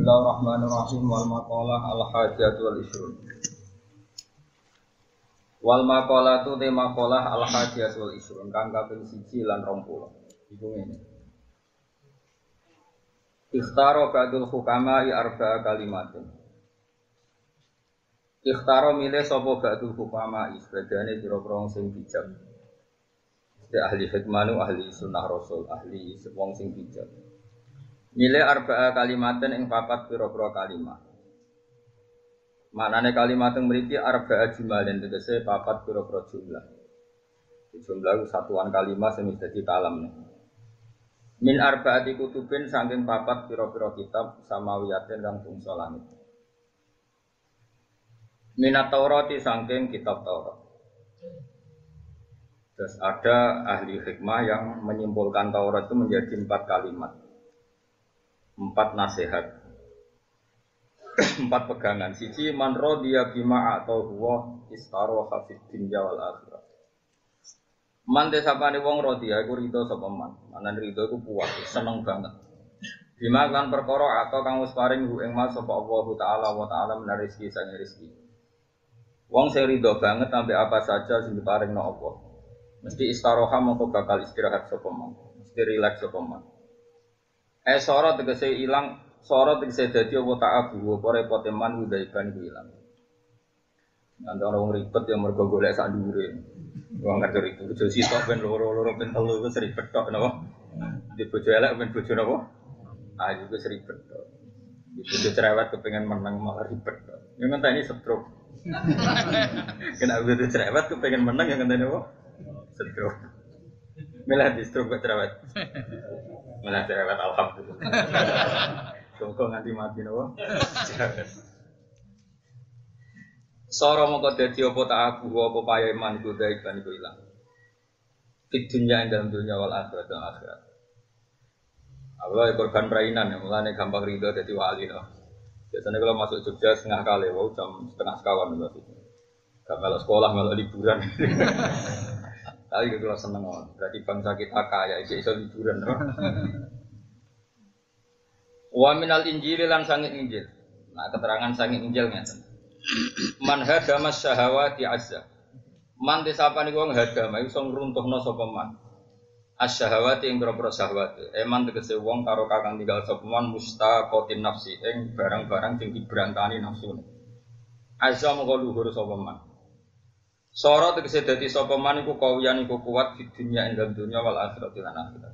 Bismillahirrahmanirrahim wal maqalah al hajat wal isrun. Wal maqalah tu te maqalah al hajat wal isrun kang kaping siji lan 20. Iku ngene. Ikhtaro ba'dul hukama i arba'a kalimatin. Ikhtaro milih sapa ba'dul hukama i sebagane pira-pira sing bijak. Ahli hikmanu ahli sunnah rasul ahli wong sing bijak. Milih arba'a kalimatin ing papat pira-pira kalimat. Manane kalimat yang mriki arba'a jumalin tegese papat pira-pira jumlah. Jumlah itu satuan kalimat sing dadi kalam. Min arba'ati kutubin saking papat pira-pira kitab samawiyatin kang bangsa langit. Minat Taurati saking kitab Taurat. Terus ada ahli hikmah yang menyimpulkan Taurat itu menjadi empat kalimat empat nasihat. Empat pegangan. Siji man dia bima atau huwa istaro hafid dunya wal akhirat man desapane wong rodia iku rido sapa man? Manan rido iku puas seneng banget. Bima kan perkara atau kang wis paring hu ing mas sapa Allah taala wa taala menarik rezeki sang rezeki. Wong sing rido banget sampai apa saja sing diparingno Allah. Mesti istaroha mongko bakal istirahat sapa man? Mesti rileks sapa man Eh sorot tegese ilang, sorot tegese dadi apa tak abu, apa repote man udaiban ku ilang. Nanti orang ribet yang mergo golek sak dhuwure. Wong ngerti ribet bojo sitok ben loro-loro ben telu wis ribet tok napa. Di bojo elek ben bojo napa? Ah juga ribet tok. Di bojo cerewet kepengen menang malah ribet tok. Yang ngenteni stroke. Kena bojo cerewet kepengen menang yang ngenteni apa? Stroke. Milah di stroke cerewet. Malah cerewet alhamdulillah. Kok nganti mati nopo? Soro mongko dadi apa tak aku apa paya iman iku daik kan iku ilang. Di dunia yang dalam dunia wal akhirat dan akhirat. Allah ya korban perainan ya, mulanya gampang ridho jadi wali loh. Biasanya kalau masuk Jogja setengah kali, wow jam setengah sekawan berarti. Gak kalau sekolah, kalau liburan. Tapi kalau seneng berarti bangsa kita kaya, itu iso liburan. Wa minal injil lan sangit injil. Nah keterangan sangit injil ngeten. Man hadama syahawati azza. Man disapa niku wong hadama iso ngruntuhno sapa man. Asyahawati ing boro syahwat. Eman tegese wong karo kakang tinggal sapa man mustaqatin nafsi ing barang-barang sing diberantani nafsu. Azza mongko luhur sapa man. Soro tegese dadi sapa man iku kawiyan iku kuat di dunia ing dunya wal akhirat lan akhirat.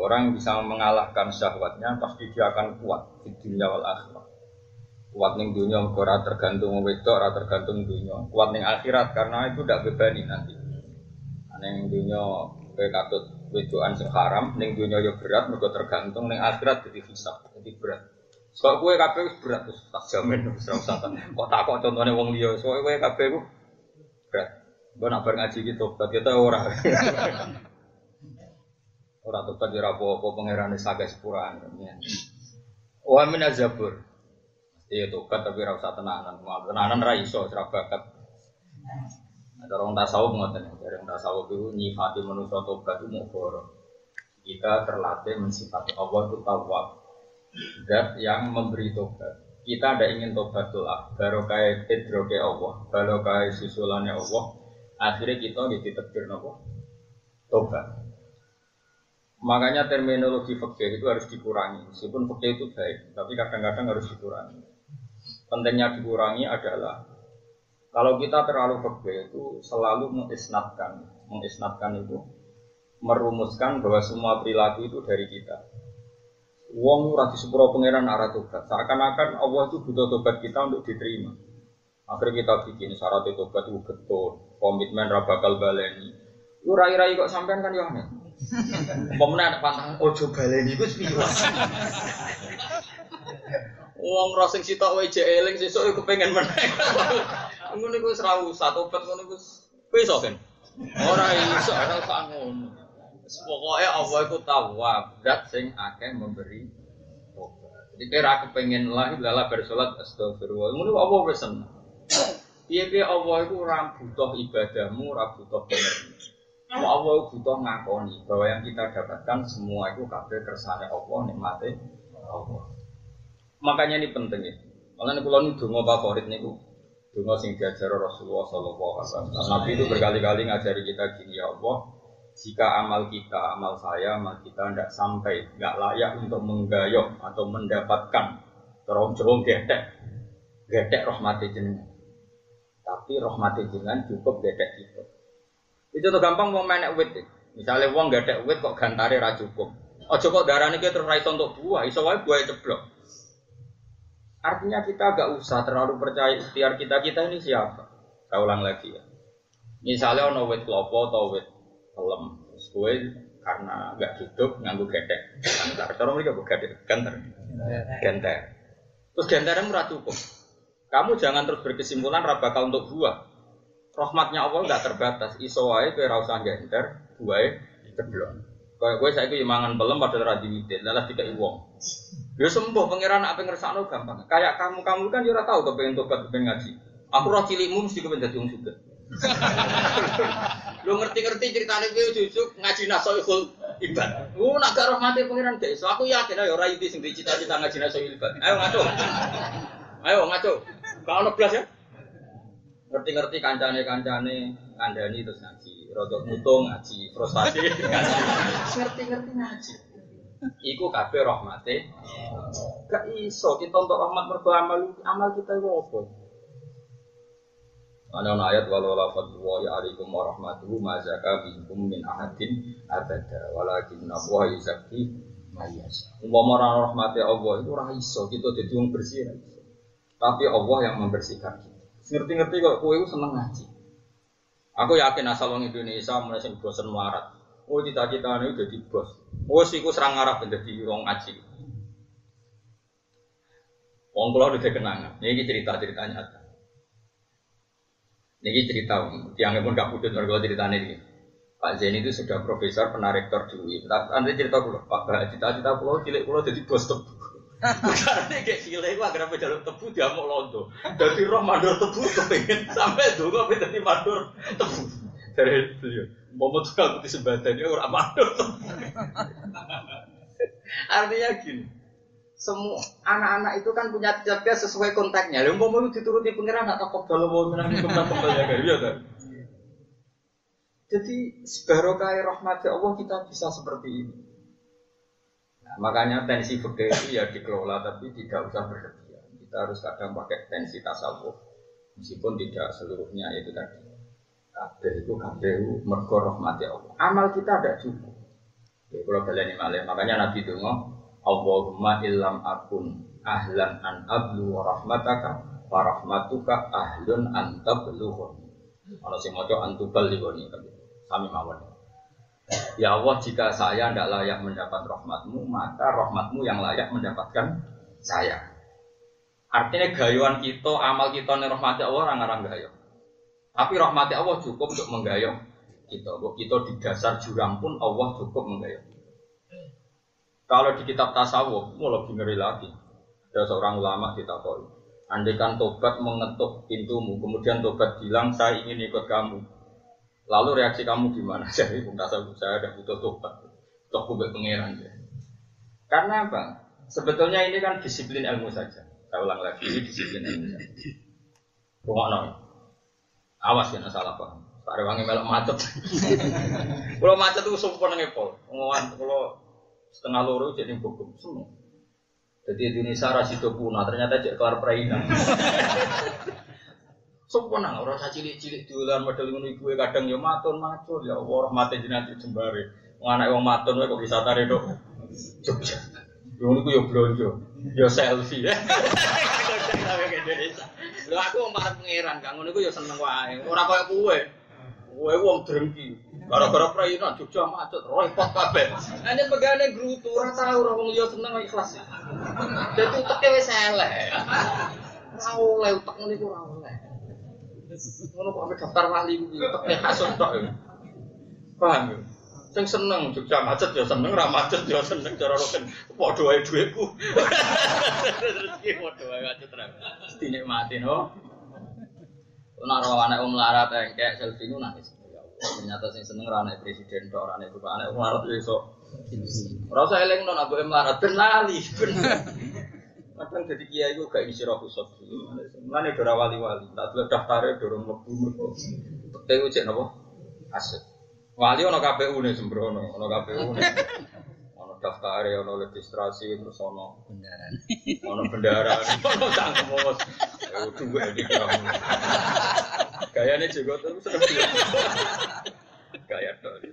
Orang bisa mengalahkan syahwatnya pasti dia akan kuat di dunia wal akhirat. Kuat ning dunia ora tergantung wedok, ora tergantung dunia. Kuat ning akhirat karena itu tidak bebani nanti. Ning dunia kowe katut wedokan sing haram, ning dunia yo berat mergo tergantung ning akhirat jadi hisab, jadi berat. Kok kowe kabeh berat terus tak jamin wis ora usah. Kok tak kok contone wong liya, kowe kowe kabeh berat. Gue nak ngaji gitu, berarti kita ora. Ora tobat ora apa-apa pangerane saged sepuraan. Wa min azabur. Iya tobat tapi ora usah tenanan. Tenanan ra iso ora bakat. Ada orang tasawuf ngoten, dari orang tasawuf itu nyifati manusia tobat itu mau. Kita terlatih mensifati Allah itu tawab. Zat yang memberi tobat. Kita ada ingin tobat lah, baru kayak idroke Allah, baru kayak susulannya Allah. Akhirnya kita dititipkan Allah. Tobat. Makanya terminologi fakir itu harus dikurangi. Meskipun fakir itu baik, tapi kadang-kadang harus dikurangi. Pentingnya dikurangi adalah kalau kita terlalu fakir itu selalu mengisnatkan, mengisnatkan itu merumuskan bahwa semua perilaku itu dari kita. Wong ora sepuro pangeran arah tobat. Seakan-akan Allah itu butuh tobat kita untuk diterima. Akhirnya kita bikin syarat tobat itu betul, komitmen rabakal baleni. Lu rai-rai kok sampean kan ya aneh. Ada pantang ojo baleni iku piye. Wong rosing sitok wae jek eling sesuk iku pengen meneh. Ngono iku wis ra usah tobat ngono iku wis iso. Ora iso ora. Pokoke Allah iku tawab, zat sing akeh memberi tobat. Jadi kira kepengen lah lala bersolat astagfirullah. Ngono apa wis seneng. Piye-piye Allah iku ora butuh ibadahmu, ora butuh bener. Allah butuh ngakoni bahwa yang kita dapatkan semua itu kabeh kersane Allah nikmati Allah. Makanya ini penting ya. Makanya kalau ini dungo favorit nih dungo sing diajar Rasulullah Sallallahu Alaihi Wasallam. Nabi itu berkali-kali ngajari kita gini ya Allah, jika amal kita, amal saya, amal kita tidak sampai, nggak layak untuk menggayok atau mendapatkan terong-terong gedek, gedek rahmati jenengan. Tapi rahmati jenengan cukup gedek itu. Itu tuh gampang mau main wit. Misalnya uang gedek wit kok gantare ra cukup. Ojo kok darahnya kita terus untuk buah, iso wae buah ceblok. Artinya kita agak usah terlalu percaya ikhtiar kita kita ini siapa. Saya ulang lagi ya. Misalnya ono wit klopo atau wit pelem, gue karena nggak hidup nganggu gedek. Gantar, cara mereka bukan gedek, gantar. Gantar. Terus gantarnya murah cukup. Kamu jangan terus berkesimpulan rabaka untuk buah. Rahmatnya Allah nggak terbatas. Iso wae kowe ora usah gantar, buahe ceblok. Kayak gue saya itu mangan belum pada radhi widin, lalu tiga wong. Ya sembuh pangeran apa ngersakno gampang. Kayak kamu kamu kan juga tahu kepengen tobat kepengen ngaji. Aku roh cilikmu mesti kepengen jadi wong. Lu ngerti-ngerti ceritanya gue cucuk ngaji nasoihul ibad. Lu nak gak rahmati pangeran deh. So aku yakin ayo rai itu sing cita-cita ngaji nasoihul ibad. Ayo ngaco. Ayo ngaco. Kau ono ya? Ngerti-ngerti kancane-kancane ngandani terus ngaji rodok mutung ngaji, frustasi ngaji. Ngerti-ngerti ngaji. Iku kabeh rahmate. Gak iso kita untuk rahmat mergo amal amal kita iku apa? Ana ayat walau la fadlu ya alaikum warahmatuhu ma zaka minkum min ahadin abada walakin Allah yuzakki mayas. Umpama ora rahmate Allah itu ora iso kita dadi wong bersih Tapi Allah yang membersihkan kita. Ngerti-ngerti kok kowe seneng ngaji. Aku yakin asal orang Indonesia mulai sing bosen melarat. Oh cita-cita ini jadi bos. Oh aku serang Arab menjadi orang ngaji. Wong kula udah kenangan. Ini cerita cerita nyata. Ini cerita, yang pun gak pudut mereka ceritanya ini. Pak Zain itu sudah profesor, pernah rektor di UI. Nanti cerita pulau, Pak cita-cita pulau, cilik pulau jadi bos tuh. Karena kayak cilik gua agar jalur tebu dia mau londo. Dari roh mandor tebu kepengen sampai dulu apa jadi mandor tebu. Dari beliau, mau tuh kalau di sebadan dia orang mandor Artinya gini, semua anak-anak itu kan punya jaga sesuai kontaknya. Lalu mau itu dituruti pengiran atau kok kalau mau menang kembang kembang ya kan? kan? Jadi sebarokah rahmat Allah kita bisa seperti ini. Nah, makanya tensi fikih itu ya dikelola tapi tidak usah berlebihan. Kita harus kadang pakai tensi tasawuf. Meskipun tidak seluruhnya itu tadi. Kabeh itu kabeh mergo rahmati Allah. Amal kita ada cukup. Ya, kalau kalian ini makanya Nabi itu Allahumma illam akun ahlan an ablu wa rahmataka wa rahmatuka ahlun an tablughun. Ana sing maca antubal liwani kami mawon. Ya Allah, jika saya tidak layak mendapat rahmatmu, maka rahmatmu yang layak mendapatkan saya. Artinya gayuan kita, amal kita nih rahmati Allah orang-orang gayo. Tapi rahmati Allah cukup untuk menggayung kita. Bahwa kita di dasar jurang pun Allah cukup menggayung. Kalau di kitab tasawuf, mau lebih ngeri lagi. Ada seorang ulama kita tahu. Andaikan tobat mengetuk pintumu, kemudian tobat bilang saya ingin ikut kamu, Lalu reaksi kamu gimana? Jadi merasa saya ada butuh tobat, toh kubek pangeran ya. Karena apa? Sebetulnya ini kan disiplin ilmu saja. Saya ulang lagi, ini disiplin ilmu saja. Rumah. Awas ya salah paham. Ada wangi melok macet. Kalau macet itu sumpah ngepol. Ngomongan kalau setengah loro jadi buku semua. Jadi Indonesia rasido punah ternyata cek kelar perainan. Sempurna, orang saya cilik-cilik dolan model ngono iku kadang ya matun macul ya Allah rahmate jenengan jembare. Wong anak wong matun kok bisa tarik dok. Jogja. Yo niku yo blonjo, yo selfie. Lho aku wong parek pangeran, kang ngono iku yo seneng wae. Ora koyo kowe. Kowe wong drengki. Gara-gara prainan Jogja macet, repot kabeh. Ane pegane grutu ora tau ora wong yo seneng ikhlas. Dadi uteke wis elek. Ora oleh utek ngene iku ora oleh. Ngono kok daftar wali kuwi tekne hasud tok. Paham ya? Sing seneng Jogja macet ya seneng, ra macet ya seneng cara roken padha wae dhuwitku. Rezeki padha wae macet ra. Dinikmati no. Nek ora anak wong larat engkek selfie nangis. Ternyata sing seneng ra anak presiden tok, ora anak bapak anak wong larat iso. Ora usah eling non abu melarat ben lali. Kadang jadi kiai itu gak isi roh kusok. Mana dora wali-wali. Tak dulu daftarnya dorong lebu mereka. TU cek nopo aset. Wali ono KPU nih sembrono, ono KPU nih. Ono daftarnya, ono registrasi, terus ono Bendaran. ono bendara, ono bos. Eh tunggu di kamu. Gayanya juga tuh serem. Gaya tuh.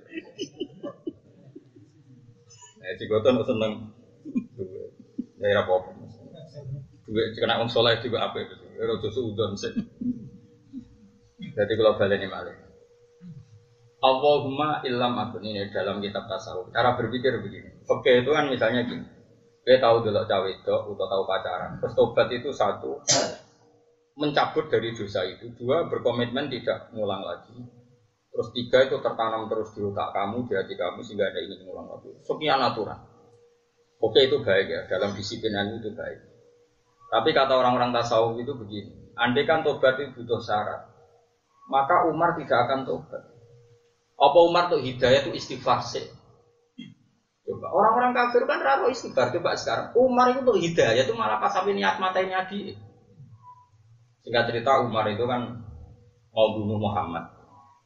Eh juga tuh seneng. Ya apa-apa. Juga kena wong soleh juga apa itu? Rojo suudon sih. Jadi kalau balik ini malah. Allahumma illam akun ini dalam kitab tasawuf. Cara berpikir begini. Oke itu kan misalnya gini. Dia tahu dulu cawe itu atau tahu pacaran. Terus tobat itu satu mencabut dari dosa itu. Dua berkomitmen tidak ngulang lagi. Terus tiga itu tertanam terus di otak kamu, di hati kamu sehingga ada ingin ngulang lagi. Sekian aturan. Oke itu baik ya, dalam disiplinan itu baik. Tapi kata orang-orang tasawuf itu begini, andai kan tobat itu butuh syarat, maka Umar tidak akan tobat. Apa Umar tuh hidayah itu istighfar sih? Coba orang-orang kafir kan raro istighfar. Coba sekarang Umar itu tuh hidayah itu malah pas sampai niat matanya di. Singkat cerita Umar itu kan mau bunuh Muhammad.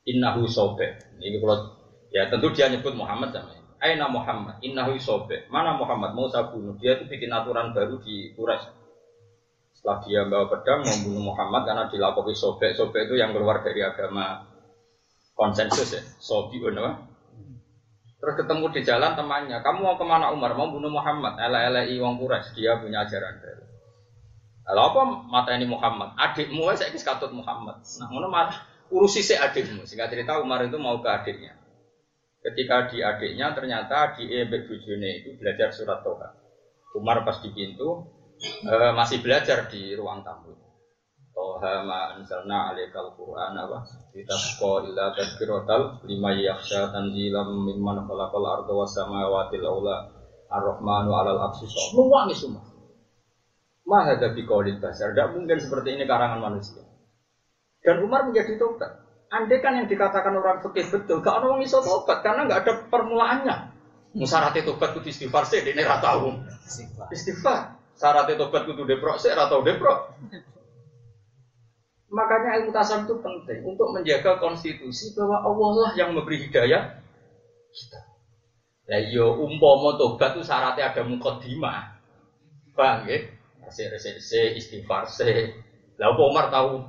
Innahu sobe. Ini kalau ya tentu dia nyebut Muhammad sama Aina Muhammad, innahu sobe. Mana Muhammad mau saya bunuh? Dia itu bikin aturan baru di Quraisy. Setelah dia bawa pedang membunuh Muhammad karena dilakoni sobe. Sobe itu yang keluar dari agama konsensus ya. Sobi apa? Terus ketemu di jalan temannya, kamu mau ke mana Umar? Mau bunuh Muhammad? Ela-elai wong Quraisy, dia punya ajaran baru. Lalu apa mata ini Muhammad? Adikmu saya kis katut Muhammad. Nah, ngono marah urusi si adikmu. Sehingga cerita Umar itu mau ke adiknya. Ketika di adiknya ternyata di Ebek Bujune itu belajar surat Toha. Umar pas di pintu eh, masih belajar di ruang tamu. Toha ma anzalna alaikal Qur'an apa? Litasqa illa tadhkiratal lima yakhsha tanzilam mimman khalaqal arda was samawati aula ar-rahmanu 'alal arsy Nuwangi semua. Mah ada di basar, tidak mungkin seperti ini karangan manusia. Dan Umar menjadi tobat. Andai kan yang dikatakan orang fikih betul, gak orang iso tobat karena nggak ada permulaannya. Musyaratnya tobat kudu istighfar sih, ini tahu. Istighfar. Syaratnya tobat kudu deprok sih, tahu deprok. Makanya ilmu tasawuf itu penting untuk menjaga konstitusi bahwa Allah lah yang memberi hidayah kita. Ya yo umpama tobat itu syaratnya ada mukaddimah. Bang, ya? Resik resik istighfar se. Lah Umar tahu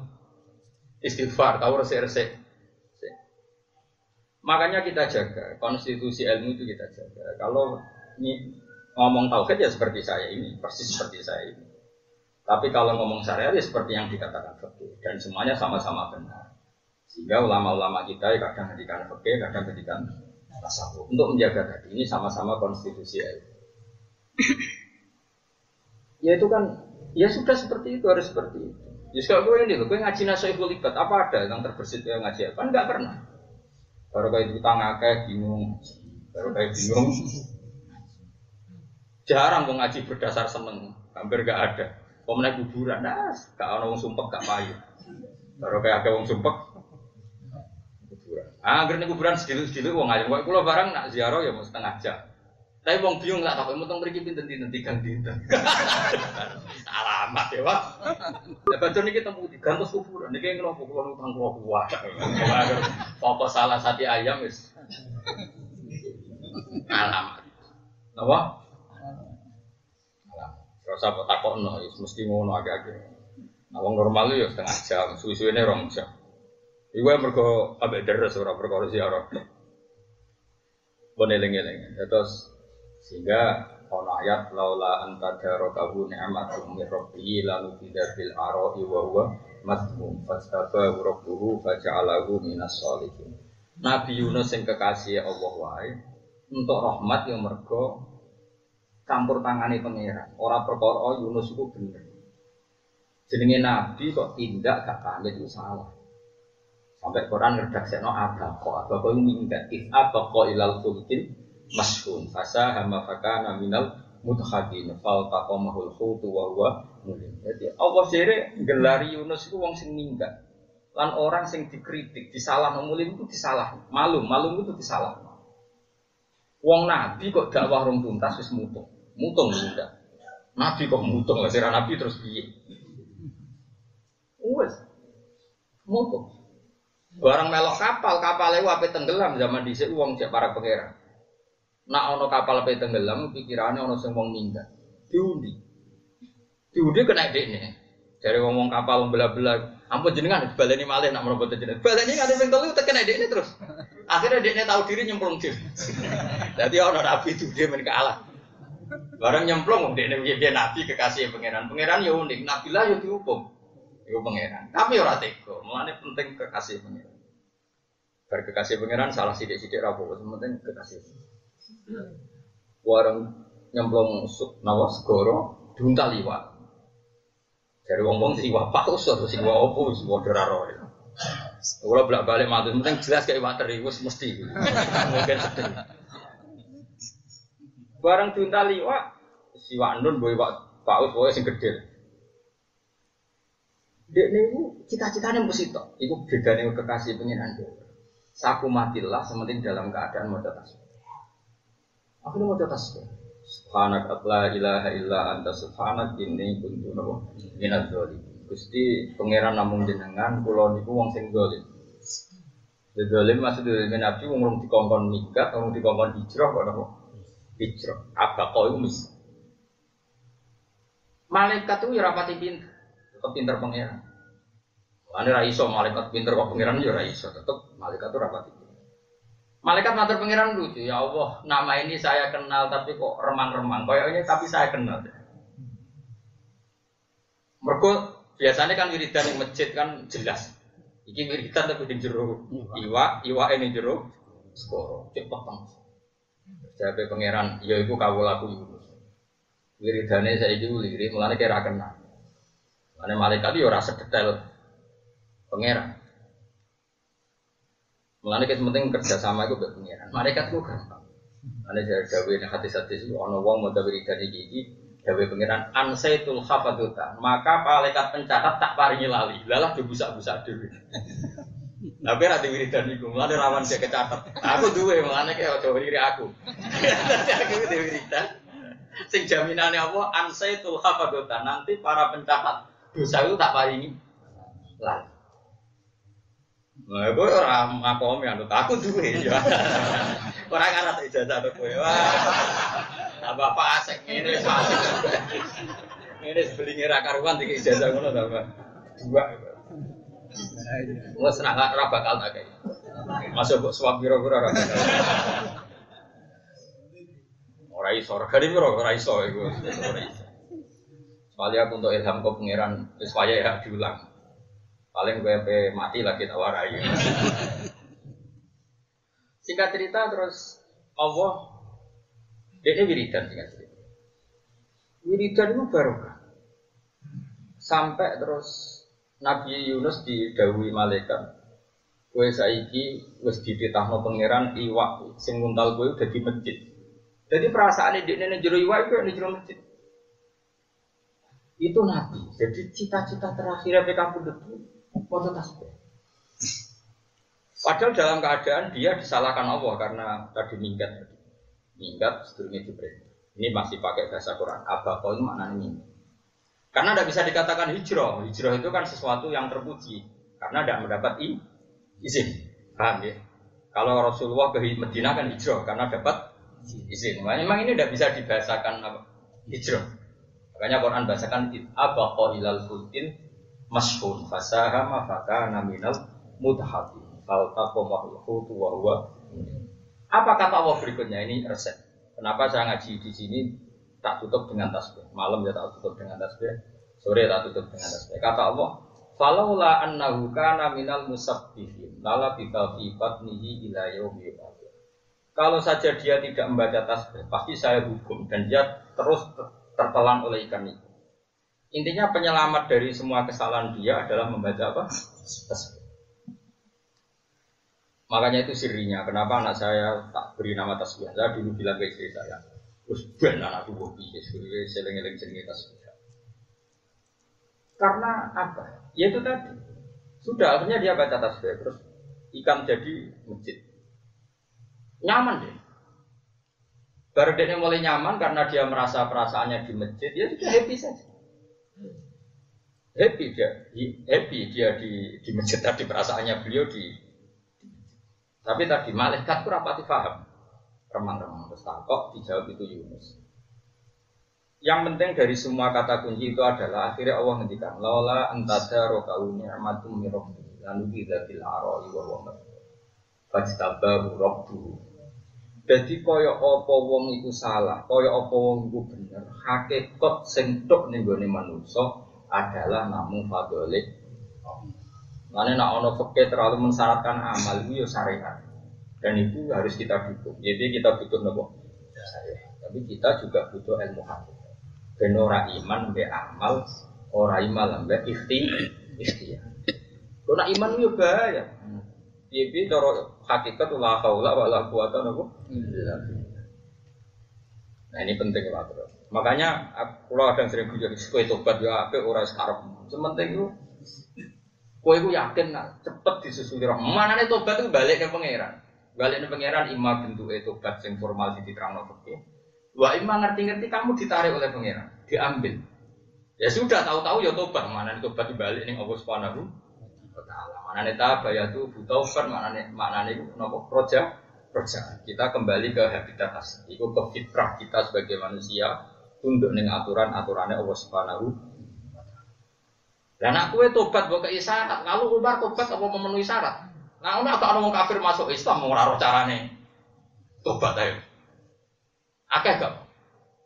istighfar, tahu resik-resik. Makanya kita jaga konstitusi ilmu itu kita jaga. Kalau ini ngomong tauhid ya seperti saya ini, persis seperti saya ini. Tapi kalau ngomong syariat ya seperti yang dikatakan dan semuanya sama-sama benar. Sehingga ulama-ulama kita ya kadang hentikan fikih, kadang hentikan tasawuf untuk menjaga tadi ini sama-sama konstitusi ilmu. ya itu kan ya sudah seperti itu harus seperti itu. Ya sekarang gue ini loh, gue ngaji nasoiful ibadah apa ada yang terbersit yang ngaji kan nggak pernah. Baru kayak itu tangga bingung, baru kayak bingung. Jarang gue ngaji berdasar seneng, hampir gak ada. Pemenang kuburan, nah, gak ada wong sumpek gak payu. Baru kayak ada wong sumpek, kuburan. Ah, akhirnya kuburan sedikit-sedikit wong aja. Kalau barang nak ziarah ya mau setengah jam. Tapi wong bingung lah, tapi mau mriki pinten dinten tigang dinten. Alamat ya, Pak. Ya baca niki temu digantos kuburan. Niki ngono kuburan utang kula kuat. Fokus salah satu ayam wis. Alamat. Napa? Alamat. Rasa wis mesti ngono agak-agak. Nah, wong normal ya setengah jam, suwi-suwine rong jam. Iku mergo ambek deres ora perkara ziarah. Boneling-eling. Terus sehingga ono ayat laula anta darakahu ni'matum min lalu tidak bil arahi wa huwa masmum fastaba rabbuhu faja'alahu minas sholihin Nabi Yunus yang kekasih Allah wae untuk rahmat yang mergo campur tangani pangeran ora perkara Yunus itu bener jenenge nabi kok tindak gak pamit itu salah sampai Quran ngerdasekno abako abako itu minggat if abako ilal fulkin maskun fasa hama fakana minal mutakhadin fal taqamahul hutu wa huwa mulim. Jadi Allah sire gelari Yunus itu wong sing minggat. Lan orang sing dikritik, disalah mulim itu disalah. Malum, malum itu disalah. Wong nabi kok dakwah rong tuntas wis mutung. Mutung minggat. Nabi kok mutung lah, sirah Nabi terus piye? Wes, mutung. Barang melok kapal, kapal itu apa tenggelam zaman di uang cek para pangeran. Nak ono kapal apa tenggelam, pikirannya ono semua minggat. Diundi, diundi kena nih. Dari ngomong kapal belah-belah, ampun jenengan baleni malih nak merobot jenengan. Baleni kali ping telu kena ini terus. Akhirnya dia tahu diri nyemplung diri. Jadi orang nabi dia main kalah. Barang nyemplung, dia dia nabi kekasih pangeran. Pangeran ya unik, nabi lah ya dihukum. Itu pangeran. Tapi orang teko, mulanya penting kekasih pangeran. Bar kekasih pangeran salah sidik-sidik rapuh, penting kekasih. Warang nyemplung nawa segoro, diuntal liwat. Dari wong-wong sing paus atau sing wah opo wah deraro. Kalau belak balik mantu, penting jelas kayak water itu mesti. Mungkin sedih. Barang diuntal liwat, si Wanun boy Pak Paus boy sing. Dek niku cita-citanya mesti tok. Iku bedane kekasih pengiran dia. Saku matilah sementing dalam keadaan mau tasbih. Aku mau tasbih. Subhanak la ilaha illa anta subhanak ini kuntu minadz dzalimin. Gusti pangeran namung jenengan kula niku wong sing zalim. Zalim maksud dari Nabi wong rong dikongkon nikah, wong dikongkon hijrah kok napa? Hijrah. Apa kau mis? Malaikat itu ya rapati pinter, tetap pinter pangeran. Ane ra iso malaikat pinter kok pangeran ya ra iso, tetap malaikat itu rapati pinter. Malaikat matur pangeran lucu, ya Allah, nama ini saya kenal tapi kok remang-remang. Kayaknya tapi saya kenal. Mereka biasanya kan wiridan yang masjid kan jelas. Iki wiridan tapi di jero. Iwa, iwa ini jero. Skoro, cek peteng. Jadi pangeran, ya iku kawulaku Yunus. Wiridane saya itu lirik, mulanya kira kenal. Mana malaikat itu rasa detail pangeran. Mulanya kita penting kerjasama itu buat pangeran. Malaikat itu gampang. Mana dari dawe hati hati itu, ono wong mau dawe dari gigi, dawe pangeran ansaitul hafaduta. Maka malaikat pencatat tak paringi lali. Lalah dibusak-busak dulu. Tapi ada wiridan itu, mulanya rawan dia kecatat. Aku duwe, mulanya kayak coba diri aku. Aku itu wiridan. Sing jaminannya apa? Ansaitul hafadota. Nanti para pencatat dosa itu tak paringi lah. Nah, gue orang makom yang aku duwe ya. Orang ada ijazah tuh gue. Wah, bapak asik ini asik. Ini beli ngira karuan tiga ijazah ngono tambah dua. Gue senang gak bakal tak kayak. Masuk buat suap biro-biro Ora iso, regane piro ora iso iku. Soalnya aku untuk ilham kau pangeran wis ya diulang. Paling gue mati lagi warai. Singkat cerita terus Allah ini wiridan singkat cerita. Wiridan itu barokah. Sampai terus Nabi Yunus didawi malaikat. Kue saiki wis dititahno pangeran iwak sing nguntal kue udah di masjid. Jadi perasaan ini nenek jero iwa itu yang di masjid. Itu nabi. Jadi cita-cita terakhir PK Pundut itu foto tasbih. Padahal dalam keadaan dia disalahkan Allah karena tadi minggat. Minggat sedurungnya Jibril. Ini masih pakai bahasa Quran. Abah itu maknanya minggat. Karena tidak bisa dikatakan hijrah. Hijrah itu kan sesuatu yang terpuji. Karena tidak mendapat izin. Paham ya? Kalau Rasulullah ke Medina kan hijrah karena dapat izin. Memang ini tidak bisa dibahasakan apa? hijrah. Makanya Quran bahasakan abaqa ilal fulkin mashhun fasahama fakana minal mutahati fal taqamahu hutu wa huwa apa kata Allah berikutnya? Ini resep. Kenapa saya ngaji di sini tak tutup dengan tasbih? Malam ya tak tutup dengan tasbih sore tak tutup dengan tasbih. Kata Allah falaula annahu kana minal musabbihin lala bi batnihi ila yaumi kalau saja dia tidak membaca tasbih, pasti saya hukum dan dia terus tertelan oleh ikan itu. Intinya penyelamat dari semua kesalahan dia adalah membaca apa? Tasbih. Makanya itu sirinya. Kenapa anak saya tak beri nama tasbih? Saya dulu bilang ke istri saya, terus ben anakku bobi, seling-eling jenenge tasbih. Karena apa? Ya itu tadi. Sudah akhirnya dia baca tasbih terus ikan jadi masjid nyaman deh. Baru dia mulai nyaman karena dia merasa perasaannya di masjid, dia sudah happy saja. Happy dia, happy dia di di masjid tadi perasaannya beliau di. Tapi tadi malaikat itu rapati paham. Remang-remang terus dijawab itu Yunus. Yang penting dari semua kata kunci itu adalah akhirnya Allah ngendikan lola antada rokauni ni'matum mirabbi lalu kita bil aroi wa wa fajtabahu rabbuhu jadi kaya apa wong iku salah, kaya apa wong iku bener. Hakikat sing tok ning gone manusa adalah namun fadhole. Mane nak ono fikih terlalu mensyaratkan amal itu ya syariat. Dan itu harus kita dukung. Jadi kita butuh nopo? Tapi kita juga butuh ilmu hati. Ben ora iman be amal, ora iman be ikhti ikhtiar. Kau iman yo bahaya. Piye piye cara hakikat la haula wala quwata napa Nah ini penting lah terus. Makanya kalau ada yang sering bujur, kue tobat ya apa orang sekarang. Sementing itu, kue itu yakin nah, cepet disusuli roh. Mana nih tobat itu balik ke pangeran. Balik ke pangeran ima bentuk itu tobat yang formal di terang fakir. Wah ima ngerti-ngerti kamu ditarik oleh pangeran, diambil. Ya sudah tahu-tahu ya tobat. Mana nih tobat dibalik nih Allah subhanahu Mana nih ya tuh butuh mana nih mana nih nopo proja proja. Kita kembali ke habitat asli. Itu ke fitrah kita sebagai manusia tunduk dengan aturan aturannya Allah Subhanahu dan aku itu tobat buat isyarat. Lalu Umar tobat apa memenuhi syarat? Nah, ini agak orang kafir masuk Islam mau ngaruh carane tobat ayo. Akeh gak?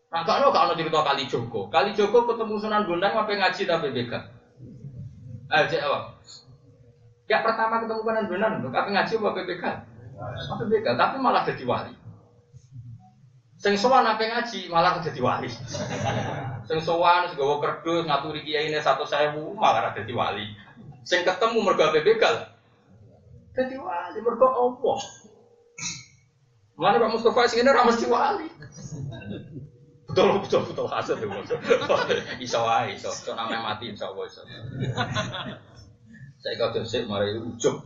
Nah, kalau gak ada cerita kali Joko, kali Joko ketemu Sunan Gondang apa ngaji tapi bega. Ayo cek apa? Ya pertama ketemu kanan benar, tapi ngaji apa PPK? PPK, tapi malah jadi wali. Sing sowan ngaji malah jadi wali. Sing sowan segawa kerdus ngaturi satu sewu malah jadi wali. Sing ketemu mergo PPK jadi wali mergo Allah. Mana Pak Mustafa sing ini ramas mesti wali. Betul betul betul hasil tuh. Iso wae. Iso namanya mati insyaallah iso. Saya kau sih mari ujung.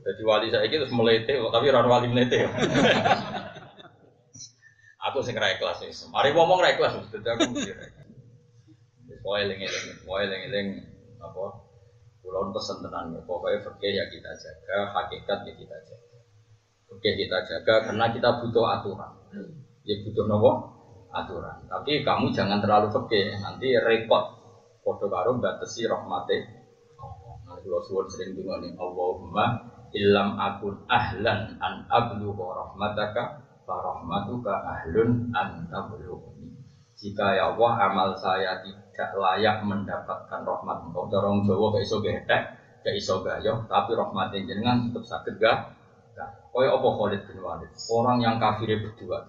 Jadi wali saya itu melete, tapi orang wali melete. aku sih kira ikhlas nih. Mari ngomong kira ikhlas, jadi aku mikir. Pokoknya eling-eling, pokoknya eling-eling apa? Pulau pesen tenang ya. Fakir ya kita jaga, hakikat ya kita jaga. Fakir kita jaga karena kita butuh aturan. Ya butuh nopo aturan. Tapi kamu jangan terlalu fakir, nanti repot Foto karo batasi rahmate. Nah, kalau suwon sering dengar nih, Allahumma ilam akun ahlan an abluhu rahmataka farahmatuka ahlun an tablughuni. Jika ya Allah amal saya tidak layak mendapatkan rahmat engkau, dorong Jawa ke iso gede, ke iso gayo, tapi rahmatnya jenengan tetap sakit gak? Kaya apa Khalid bin Walid? Orang yang kafir berdua.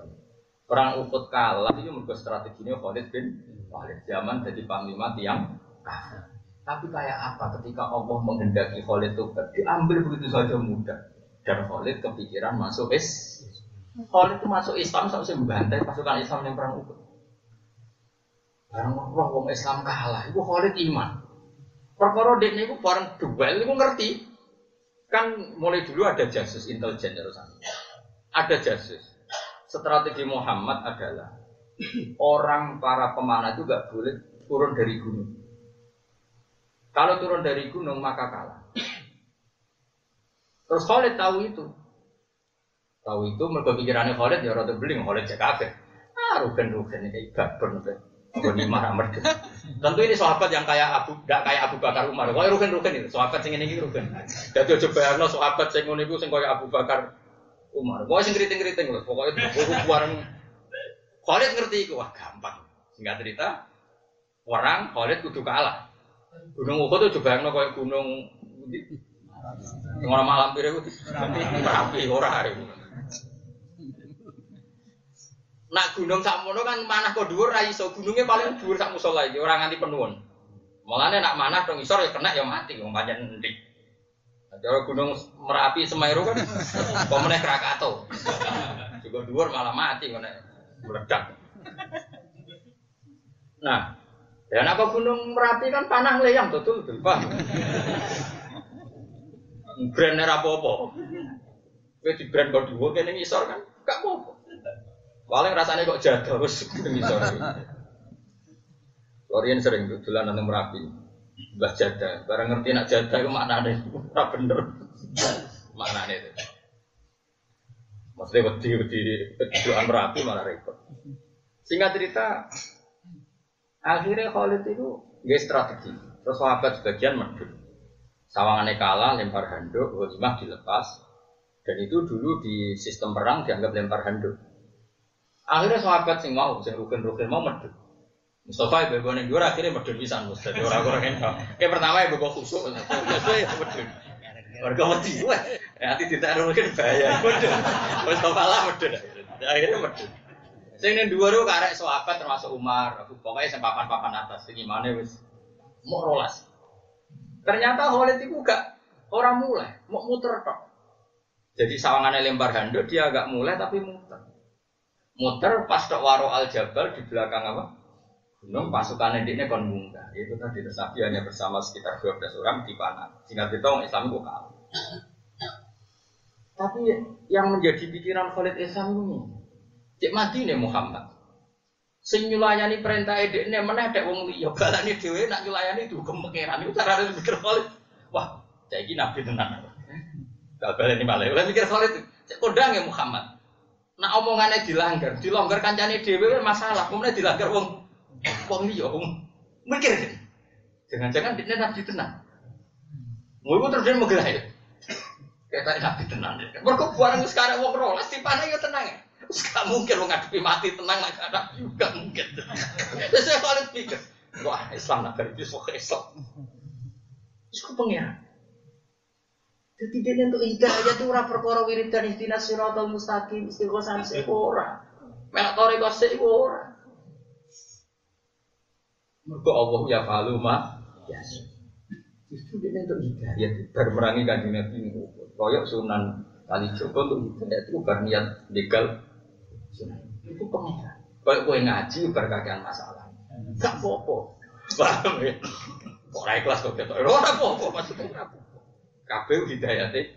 Perang Uhud kalah itu mergo strateginya Khalid bin Walid zaman jadi panglima tiang kafir. Tapi kayak apa ketika Allah menghendaki Khalid itu diambil begitu saja mudah dan Khalid kepikiran masuk is Khalid itu masuk Islam sampai membantai pasukan Islam yang perang Uhud. Barang roh wong Islam kalah, itu Khalid iman. Perkara dekne itu bareng duel ngerti. Kan mulai dulu ada jasus intelijen ya Ada jasus. Strategi Muhammad adalah orang para pemanah itu gak boleh turun dari gunung. Kalau turun dari gunung maka kalah. Terus Khalid tahu itu. Tahu itu mereka pikirannya Khalid ya rada beling Khalid cek kafe. Ah rugen rugen ini kayak babon Ini marah merdu. Tentu ini sahabat yang kayak Abu, tidak kayak Abu Bakar Umar. Kau rugen rugen itu sahabat sing ini rugen. Jadi coba bayangno sahabat sing ngono iku sing kayak Abu Bakar Umar. Kau sing keriting keriting loh. Pokoknya buku bareng Khalid ngerti itu wah gampang. Singkat cerita, orang Khalid kudu kalah. Gunung Uhud itu coba yang kayak gunung Tengah malam itu rapi ora Nak gunung sakmono kan manah kok dhuwur ra gunungnya paling dhuwur sak musala iki, ora nganti penuhun. Mulane nak manah dong isor ya kena ya mati wong pancen endi. Kalau gunung Merapi Semeru kan pemenang Krakatau. Juga dhuwur malah mati kena meledak. Nah, dan apa gunung Merapi kan panah leyang betul betul pak. Brand apa apa. Kowe di brand kok dua kene ngisor kan gak apa-apa. Paling rasanya kok jaga wis ngisor. Lorian sering dolan nang Merapi. Mbah Jada, barang ngerti nak Jada itu maknane ora bener. Maknane itu. Maksudnya wedi wedi kejuan Merapi malah repot. Singkat cerita, akhirnya Khalid itu gak strategi. Terus sahabat sebagian medun. Sawangannya kalah, lempar handuk, ghanimah dilepas. Dan itu dulu di sistem perang dianggap lempar handuk. Akhirnya sahabat sing mau, sing rugen-rugen mau medun. Mustafa ibu gue gue akhirnya medun bisa Mustafa orang-orang yang kayak pertama ibu gue khusuk, Mustafa ya medun. Warga mati, wah, nanti ditaruh kan bahaya. Medun, Mustafa lah medun. Akhirnya medun. Sing ning dhuwur ku karek sahabat termasuk Umar, pokoknya sing papan-papan atas sing imane wis mau rolas. Ternyata Khalid itu gak orang mulai, mau muter tok. Jadi sawangannya lempar handuk dia agak mulai tapi muter. Muter pas tok waro al jabal di belakang apa? Gunung pasukan ini kon munggah. Itu tadi tersapi hanya bersama sekitar 12 orang di panah. Kita orang Islam kok kalah. Tapi yang menjadi pikiran Khalid Islam ini Cek mati nih Muhammad. Sing nyulayani perintah edek nih mana ada wong liya balani dhewe nak nyulayani itu kemekeran itu cara mikir Khalid. Wah, cek iki nabi tenan. Gak balani malah. Oleh mikir Khalid, cek kodang ya Muhammad. Nak omongannya dilanggar, dilanggar kancane dhewe masalah, kemudian dilanggar wong wong liya wong mikir. Jangan-jangan dia nabi tenan. Mau terus dia mau gelai. Kita nabi tenan. Mereka barang sekarang wong rolas di panah ya tenang ya. Gak mungkin lo ngadepi mati tenang nggak ada juga mungkin. Terus saya balik pikir, wah Islam nak itu sok Islam. Itu pengiran. Jadi dia untuk hidayah itu ora perkara wirid dan istilah siratal mustaqim istighosan se ora. Melak ora. Mergo Allah ya falu ma ya. Justru dia untuk hidayah bar merangi kanjeng Nabi koyok sunan kali Joko untuk hidayah itu bar niat legal itu pengeran. Kalau kue ngaji berkagian masalah. Gak popo. Paham ya? Kok naik kelas kok gitu? Ora popo maksudnya apa? Kabeh hidayate.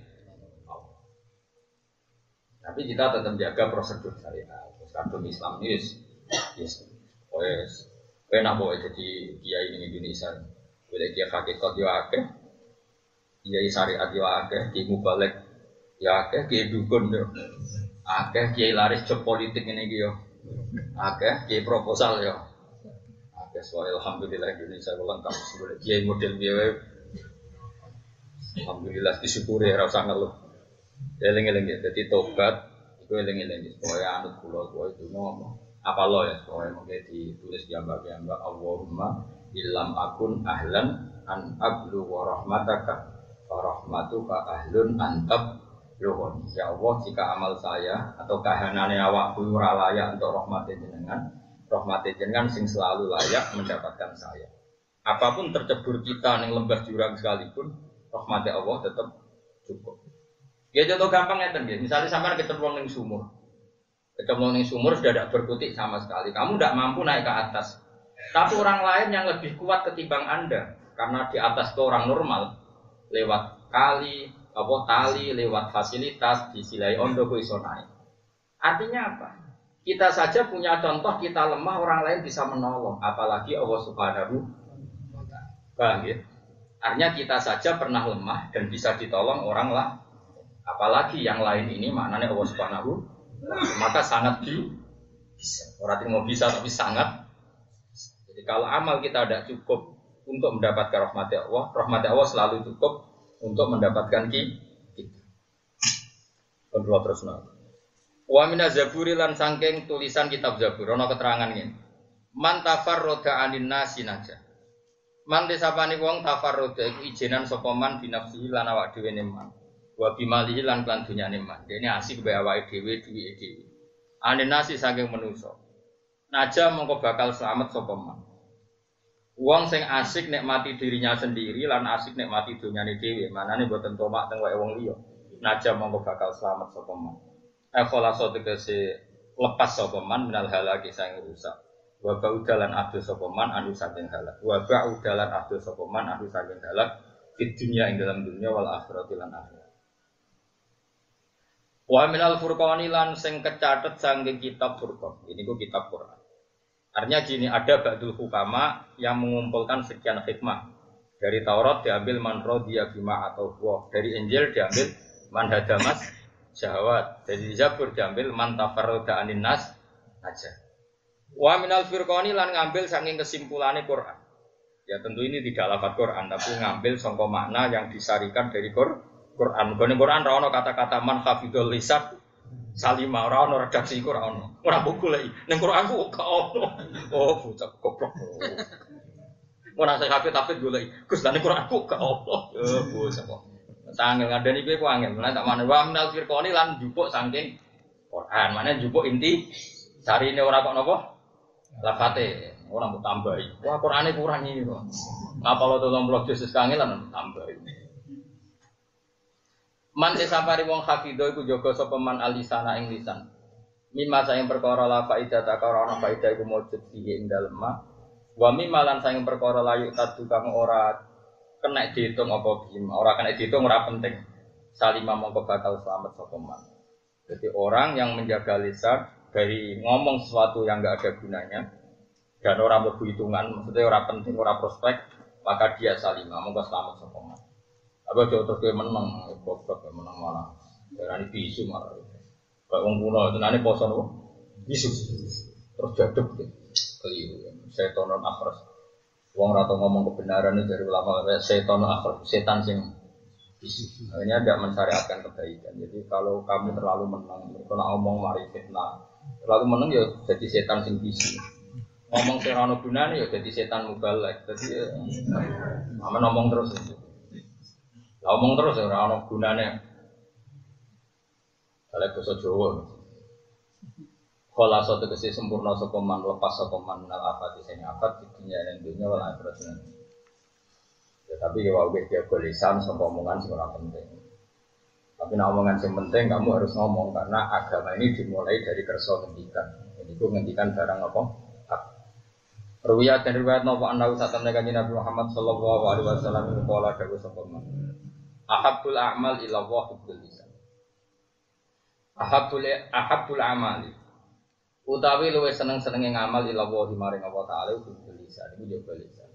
Tapi kita tetap jaga prosedur syariat. Terus kadung Islam ini yes, yes, yes. Enak boleh jadi kiai ini Indonesia. Boleh kiai hakikat yo akeh, kiai syariat yo akeh, kiai mubalek ya akeh, kiai dukun yo. Akeh kiai laris job politik ini gitu. Akeh kiai proposal ya. Akeh soal alhamdulillah Indonesia lengkap sebenarnya kiai model biaya. Alhamdulillah disyukuri ya rasa ngeluh. Eling-eling ya, jadi tobat itu eling-eling supaya anut pulau tua itu ngomong. Apa lo ya supaya mungkin ditulis gambar-gambar Allahumma ilam akun ahlan an ablu wa rahmataka wa rahmatuka ahlun antab Luhun. Ya Allah, jika amal saya atau kahanane awak ora layak untuk rahmatin jenengan, rahmatin jenengan sing selalu layak mendapatkan saya. Apa pun tercebur kita yang lembah jurang sekalipun, rahmatnya Allah tetap cukup. Ya contoh gampang ya ya. Misalnya sampai ketemu yang sumur, ketemu yang sumur sudah tidak berkutik sama sekali. Kamu tidak mampu naik ke atas. Tapi orang lain yang lebih kuat ketimbang anda, karena di atas itu orang normal, lewat kali, apa tali lewat fasilitas disilai ondo iso naik. Artinya apa? Kita saja punya contoh kita lemah orang lain bisa menolong, apalagi Allah Subhanahu wa ya? Artinya kita saja pernah lemah dan bisa ditolong orang lah. Apalagi yang lain ini maknanya Allah Subhanahu maka sangat di Orang mau bisa tapi sangat. Jadi kalau amal kita tidak cukup untuk mendapatkan rahmat Allah, rahmat Allah selalu cukup untuk mendapatkan kita. Kedua terus. Wa mina zaburi lan sangking tulisan kitab Zabur ana keterangan ini. Man tafarroda anin nasi naja. Man wong tafarroda iku ijenan sapa man binafsihi lan awak. Wa bimalihi lan lan dunyane man. Dene asik bae awake dhewe duwike dhewe. Anin nasi saking manusa. Naja mongko bakal selamat sapa man. Uang sing asik nikmati dirinya sendiri lan asik nikmati dunyane dhewe. Manane mboten tomak teng wae wong liya. Najam mongko bakal selamat sapa man. Ekhola tegese lepas sapa man minal halaki sang rusak. Wa baudalan adu sapa man anu saking halak. Wa baudalan adu sapa man anu saking halak di dunia ing dalam dunia wal akhirat lan akhirat. Wa minal furqani lan sing kecatet kitab Furqan. Ini ku kitab Quran. Artinya gini, ada ba'dul hukama yang mengumpulkan sekian hikmah. Dari Taurat diambil man dia bima atau wah. Dari Injil diambil man hadamas syahwat. Dari Zabur diambil man tafarroda anin nas aja. Wa minal furqani lan ngambil saking kesimpulannya Quran. Ya tentu ini tidak lafaz Quran, tapi ngambil songko makna yang disarikan dari Quran Quran. Gone Quran ra ono kata-kata man hafidul lisan salima ora ono redaksi iku ora ono. Ora buku lagi. Ning Quran ku ono. Oh, bocah goblok. Ora saya hafid hafid golek. Gus lan Quran ku gak ono. Ya bocah kok. Sangel ngadeni kowe ku angel. Lah tak mana wa minal firqani lan jupuk saking Quran. Mana jupuk inti sarine ora kok napa? Lafate ora mbok tambahi. Wah Qurane kurang iki kok. Apa lo tolong blok Yesus kangelan tambahi. Man sesapari wong hafido iku jaga sapa man alisana ing lisan. Mimma saing perkara la faida ta ora ana faida iku mujud fihi ing dalem. Wa mimma lan saing perkara layu tadu kang ora kena dihitung apa bim, ora kena dihitung ora penting. Salima mongko bakal selamat sapa man. Jadi orang yang menjaga lisan dari ngomong sesuatu yang enggak ada gunanya dan orang berhitungan, maksudnya orang penting, orang prospek, maka dia salima, mongko selamat sapa. Apa jauh terus dia menang, goblok ya menang malah. Darani bisu malah. Kayak wong kuno itu nanti poso nopo. Bisu. Terus jaduk gitu. Keliru. Setan akhras. Wong rata ngomong kebenaran itu dari ulama setan akhras. Setan sing bisu. Akhirnya tidak mensyariatkan kebaikan. Jadi kalau kamu terlalu menang, kalau ngomong mari fitnah, terlalu menang ya jadi setan sing bisu ngomong serano gunane ya jadi setan mubalek. Jadi ya, ngomong terus. Ya. Lah omong terus ya ora ono gunane. Kalau bahasa Jawa. Kala satu kesi sempurna sokoman lepas sokoman nal sini apa di dunia dan dunia wala akhirat Ya, tapi ya wae dia lisan sampai omongan semua penting. Tapi nah omongan yang penting kamu harus ngomong karena agama ini dimulai dari kerso ngendikan. Jadi itu ngendikan barang apa? Ruwiyat dan riwayat nopo anda usah temen Nabi Muhammad Sallallahu Alaihi Wasallam pola dagu sokoman. Ahabul a'mal ila Allah hubbul lisan. Ahabul ahabul amali. Utawi luwih seneng-senenge ngamal ila Allah maring Allah taala hubbul lisan. Iku juga lisan.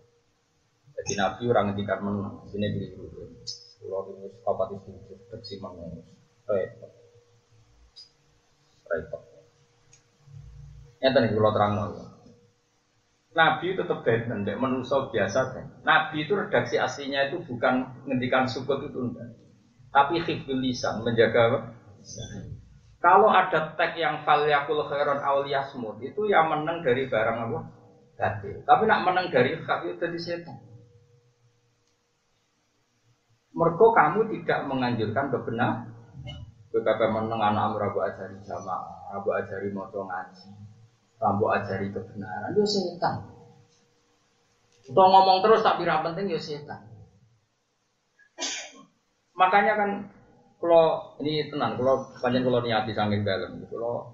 Jadi Nabi orang ngendikan menang, sini keliru. Kulo ini papat itu bersih menang. Repot. Repot. Nyata nih kulo terang Nabi itu tetap benten, tidak manusia biasa kan. Nabi itu redaksi aslinya itu bukan ngendikan sukut itu enggak. Tapi hifdul lisan, menjaga apa? Kalau ada tag yang falyakul khairon awliyasmud itu yang menang dari barang apa? Batil. Tapi nak menang dari hak itu jadi setan. Mergo kamu tidak menganjurkan kebenaran. BKP menang anak Rabu ajari jamaah, Rabu ajari moto ngaji, Rambu ajari kebenaran, yo setan. Kalau ngomong terus tapi tidak penting yo setan. Makanya kan kalau ini tenang, kalau panjang kalau niati saking dalam, kalau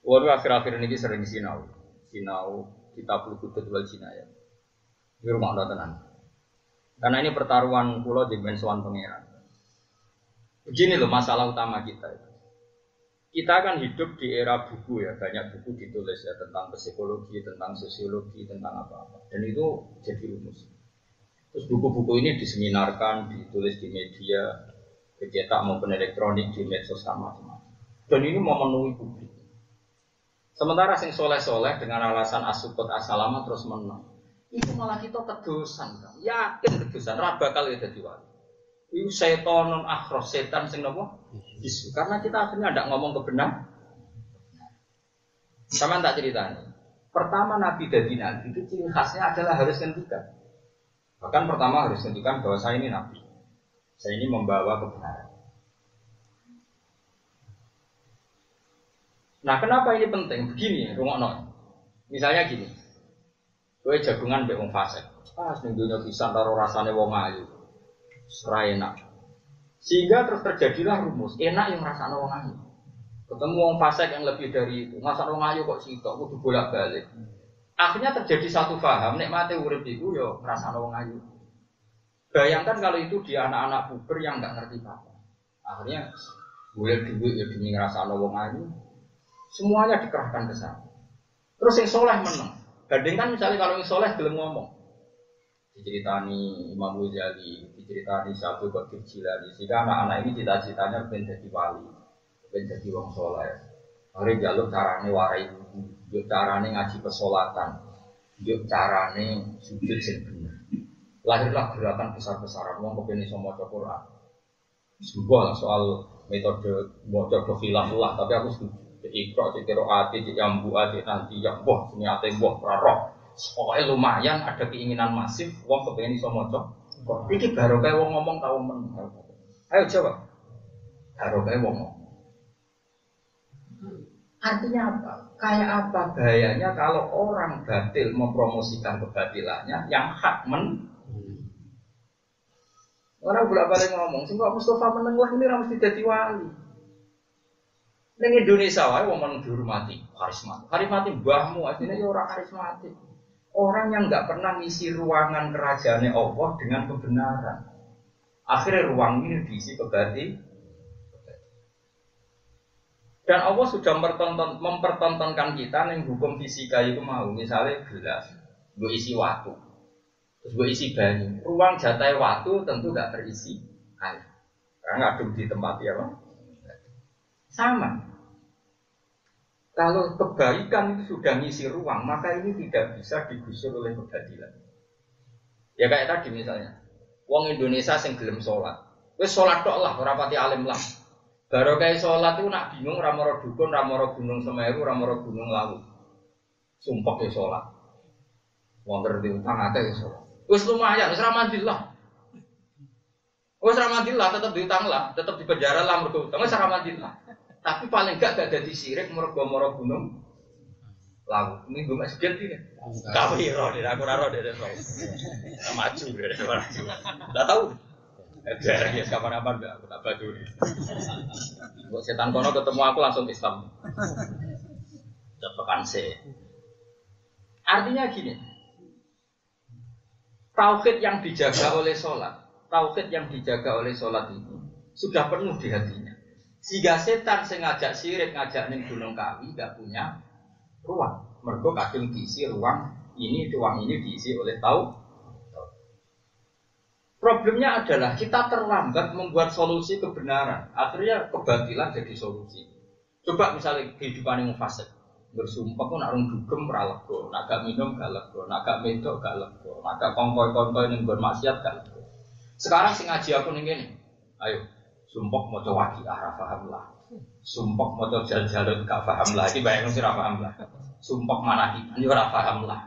Waduh akhir-akhir ini sering sinau, sinau kita perlu kutut wal ya. Di rumah Allah tenang. Karena ini pertaruhan pulau di Bensuan Pangeran. Begini loh masalah utama kita itu kita kan hidup di era buku ya, banyak buku ditulis ya tentang psikologi, tentang sosiologi, tentang apa-apa. Dan itu jadi rumus. Terus buku-buku ini diseminarkan, ditulis di media, dicetak maupun elektronik di medsos sama macam Dan ini memenuhi publik. Sementara sing soleh-soleh dengan alasan asukut asalama terus menang. Itu malah kita kedosan, kan? yakin kedosan, raba kali jadi wali. Itu non akhros setan sing nopo bisu. Karena kita akhirnya tidak ngomong kebenar. Sama tak ceritanya. Pertama Nabi dari Nabi itu ciri khasnya adalah harus ngendikan. Bahkan pertama harus ngendikan bahwa saya ini Nabi. Saya ini membawa kebenaran. Nah kenapa ini penting? Begini, rumah Misalnya gini, gue jagungan be wong fasik. Ah, sing dunya bisa taruh rasane wong ayu. Serai enak. Sehingga terus terjadilah rumus, enak yang merasa wong ayu. Ketemu wong fasik yang lebih dari itu, masa wong ayu kok sitok, kudu bolak-balik. Akhirnya terjadi satu paham, mati urip itu yo merasa wong ayu. Bayangkan kalau itu di anak-anak puber yang nggak ngerti apa. Akhirnya boleh duit ya demi ngerasa wong ayu. Semuanya dikerahkan ke sana. Terus yang soleh menang. Bandingkan misalnya kalau yang soleh belum ngomong. Diceritani Imam Ghazali, diceritani Syabu Qadir Jilani. Sehingga anak-anak ini cita-citanya pengen jadi wali, pengen jadi wong soleh. Hari jaluk carane warai yuk carane ngaji pesolatan, yuk carane sujud sing. Lahirlah gerakan besar-besaran, wong kepengen iso maca Quran. Sebuah soal metode maca lah, tapi aku setuju. Ikro, cek kiro ati, cek ati, nanti yang boh, sini ati boh, rarok. Pokoknya lumayan ada keinginan masif, wong kepengen iso maca. Iki baru kayak wong ngomong tahu men. Ayo jawab. Baru kayak wong ngomong. Artinya apa? Kayak apa gayanya kalau orang batil mempromosikan kebatilannya yang hak men Orang bolak balik ngomong, sih kok Mustafa meneng lah ini harus jadi wali. Neng Indonesia wae wong dihormati, karismatik. Karismatik mbahmu artinya ya orang karismatik. Orang yang nggak pernah ngisi ruangan kerajaannya Allah dengan kebenaran. Akhirnya ruang ini diisi kebati. Dan Allah sudah mempertonton, mempertontonkan kita nih hukum fisika itu mau misalnya gelas, gue isi waktu, terus gue isi banyu. Ruang jatah waktu tentu gak terisi air, karena ngaduk di tempat ya bang. Sama. Kalau kebaikan itu sudah ngisi ruang, maka ini tidak bisa digusur oleh kebatilan. Ya kayak tadi misalnya, Wong Indonesia sing gelem sholat, wes sholat tok lah, ora pati alim lah. Baru kayak sholat itu nak bingung ramoro dukun, ramoro gunung semeru, ramoro gunung lawu. Sumpah ya sholat. Wong di utang ada ya sholat. Wes lumayan, wes ramadillah. Wes ramadillah tetap diutang lah, tetap di penjara lah mergo utang, wes. Tapi paling gak gak jadi sirik mergo moro gunung lawu. Ini gue masih ganti kan? Kau hero deh, aku raro deh, maju deh, Udah tahu. Jarang ya kapan apa enggak aku tak baju. Buat setan kono ketemu aku langsung Islam. Dapat sih. Artinya gini. Tauhid yang dijaga oleh sholat, tauhid yang dijaga oleh sholat itu sudah penuh di hatinya. Sehingga setan sengaja sirik ngajak ning gunung kawi gak punya ruang. Mergo kadung diisi ruang ini ruang ini diisi oleh tau Problemnya adalah kita terlambat membuat solusi kebenaran. Akhirnya kebatilan jadi solusi. Coba misalnya kehidupan yang fase bersumpah pun arung dugem ralego, naga minum gak lego, naga gak lego, naga kongkoi kongkoi yang bermaksiat gak lego. Sekarang sing ngaji aku gini, ayo sumpah mau coba waki arah paham lah, sumpah mau coba jalan-jalan gak paham lah, ini bayangin sih paham lah, sumpah mana ini ora paham lah,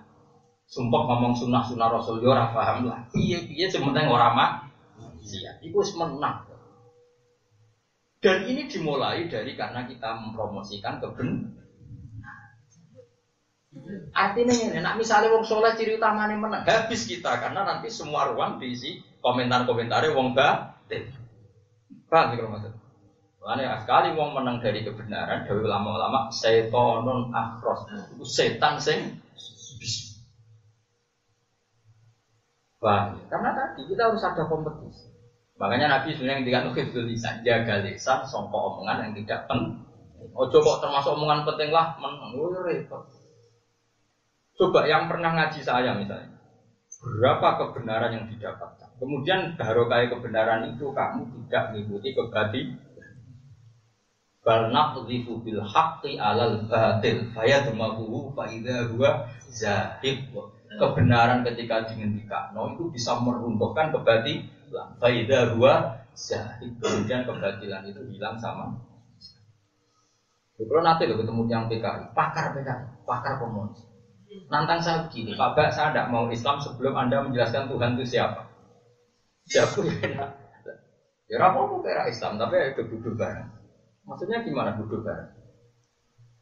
sumpah ngomong sunnah sunnah rasul yo ora paham lah. Iya iya sementing ora mak iya itu menang. Dan ini dimulai dari karena kita mempromosikan keben Artinya ini, nak misalnya wong soleh ciri utamanya menang, habis kita karena nanti semua ruang diisi komentar-komentarnya wong batin. Paham kalau maksud? Makanya sekali wong menang dari kebenaran, dari ulama-ulama, setonun akros, setan sing Paham? Karena tadi kita harus ada kompetisi. Makanya Nabi sebenarnya dikatakan itu lisan, jaga lisan, songkok omongan yang tidak penting. Oh coba termasuk omongan penting lah, oh, repot. Coba yang pernah ngaji saya misalnya, berapa kebenaran yang didapatkan. Kemudian baru kayak kebenaran itu kamu tidak mengikuti kebati. Bal naqdhifu bil haqqi alal batil fayadmahu fa idza huwa zahib kebenaran ketika dihentikan, itu bisa meruntuhkan kebatilan. Faida dua zahid kemudian kebatilan itu hilang sama. Kalau nanti lo ketemu yang PKI, pakar PKI, pakar komunis. Nantang saya begini, Pak saya tidak mau Islam sebelum Anda menjelaskan Tuhan itu siapa. Siapa ya? Ya apa kira Islam, tapi ya duduk bareng. Maksudnya gimana duduk bareng?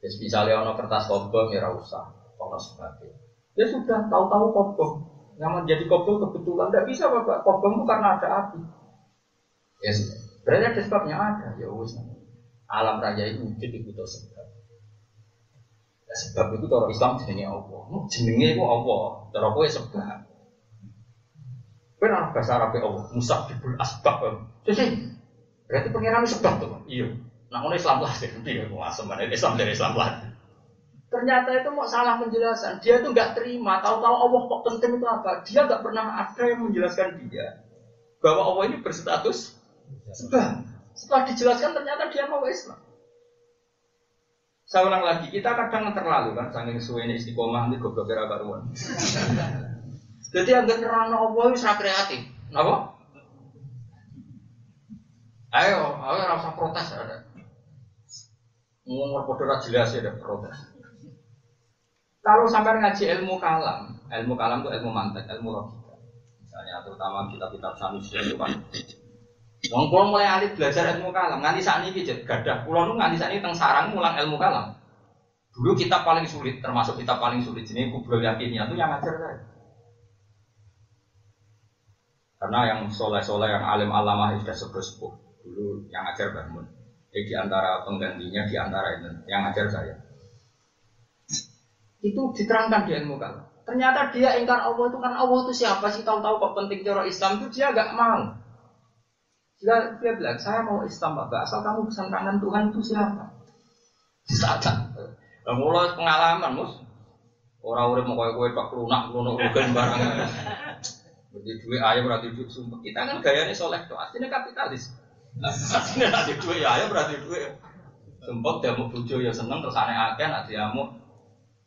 Ya, misalnya ono kertas kobong ya usah, ono sebagainya. Ya sudah tahu-tahu kobong. Yang menjadi kobong kebetulan tidak bisa bapak. Kobong karena ada api. Ya sudah. Berarti ada sebabnya ada. Ya wis. Alam raya itu wujud itu sebab. Ya, sebab itu cara Islam jenenge Allah. Jenenge itu Allah. Cara kowe sebab. Benar bahasa Arab Allah. Musabibul asbab. Jadi berarti pengiran sebab tuh. Iya. Nah, Islam lah, dia mau asem, Islam dari Islam lah. Ternyata itu mau salah penjelasan. Dia tuh nggak terima. Tahu-tahu Allah kok penting itu apa? Dia nggak pernah ada yang menjelaskan dia bahwa Allah ini berstatus sebab. Setelah dijelaskan ternyata dia mau Islam. Saya ulang lagi, kita kadang terlalu kan, saking suwe ini istiqomah ini goblok kira karuan. Jadi yang nerang Allah itu kreatif, kenapa? Ayo, ayo rasa protes ada. Ngomong bodoh jelas ya ada protes. Kalau sampai ngaji ilmu kalam, ilmu kalam itu ilmu mantek, ilmu logika. Misalnya terutama kitab-kitab Sanusi itu kan. Wong kula mulai alih belajar ilmu kalam, nganti saat ini jet gadah. Kula nu nganti saat ini teng sarang mulang ilmu kalam. Dulu kitab paling sulit, termasuk kitab paling sulit ini kubro yakinnya itu yang ngajar saya. Karena yang soleh-soleh, yang alim alamah sudah sepuh dulu yang ngajar bangun. Jadi di antara penggantinya, di antara itu yang ngajar saya itu diterangkan di ilmu kalam. Ternyata dia ingkar Allah itu kan Allah itu siapa sih tahu-tahu kok penting cara Islam itu dia gak mau. Dia, dia bilang saya mau Islam Pak, asal kamu bisa tangan Tuhan itu siapa? Saat nah, mulai pengalaman mus, orang orang mau kue kue tak lunak lunak bukan barang. Jadi duit ayam berarti duit sumpah. Kita kan gayanya soleh tuh, aslinya kapitalis. Aslinya nanti duit ya ayam berarti duit. Sumpah dia mau bujo ya seneng terus aneh akeh nanti mau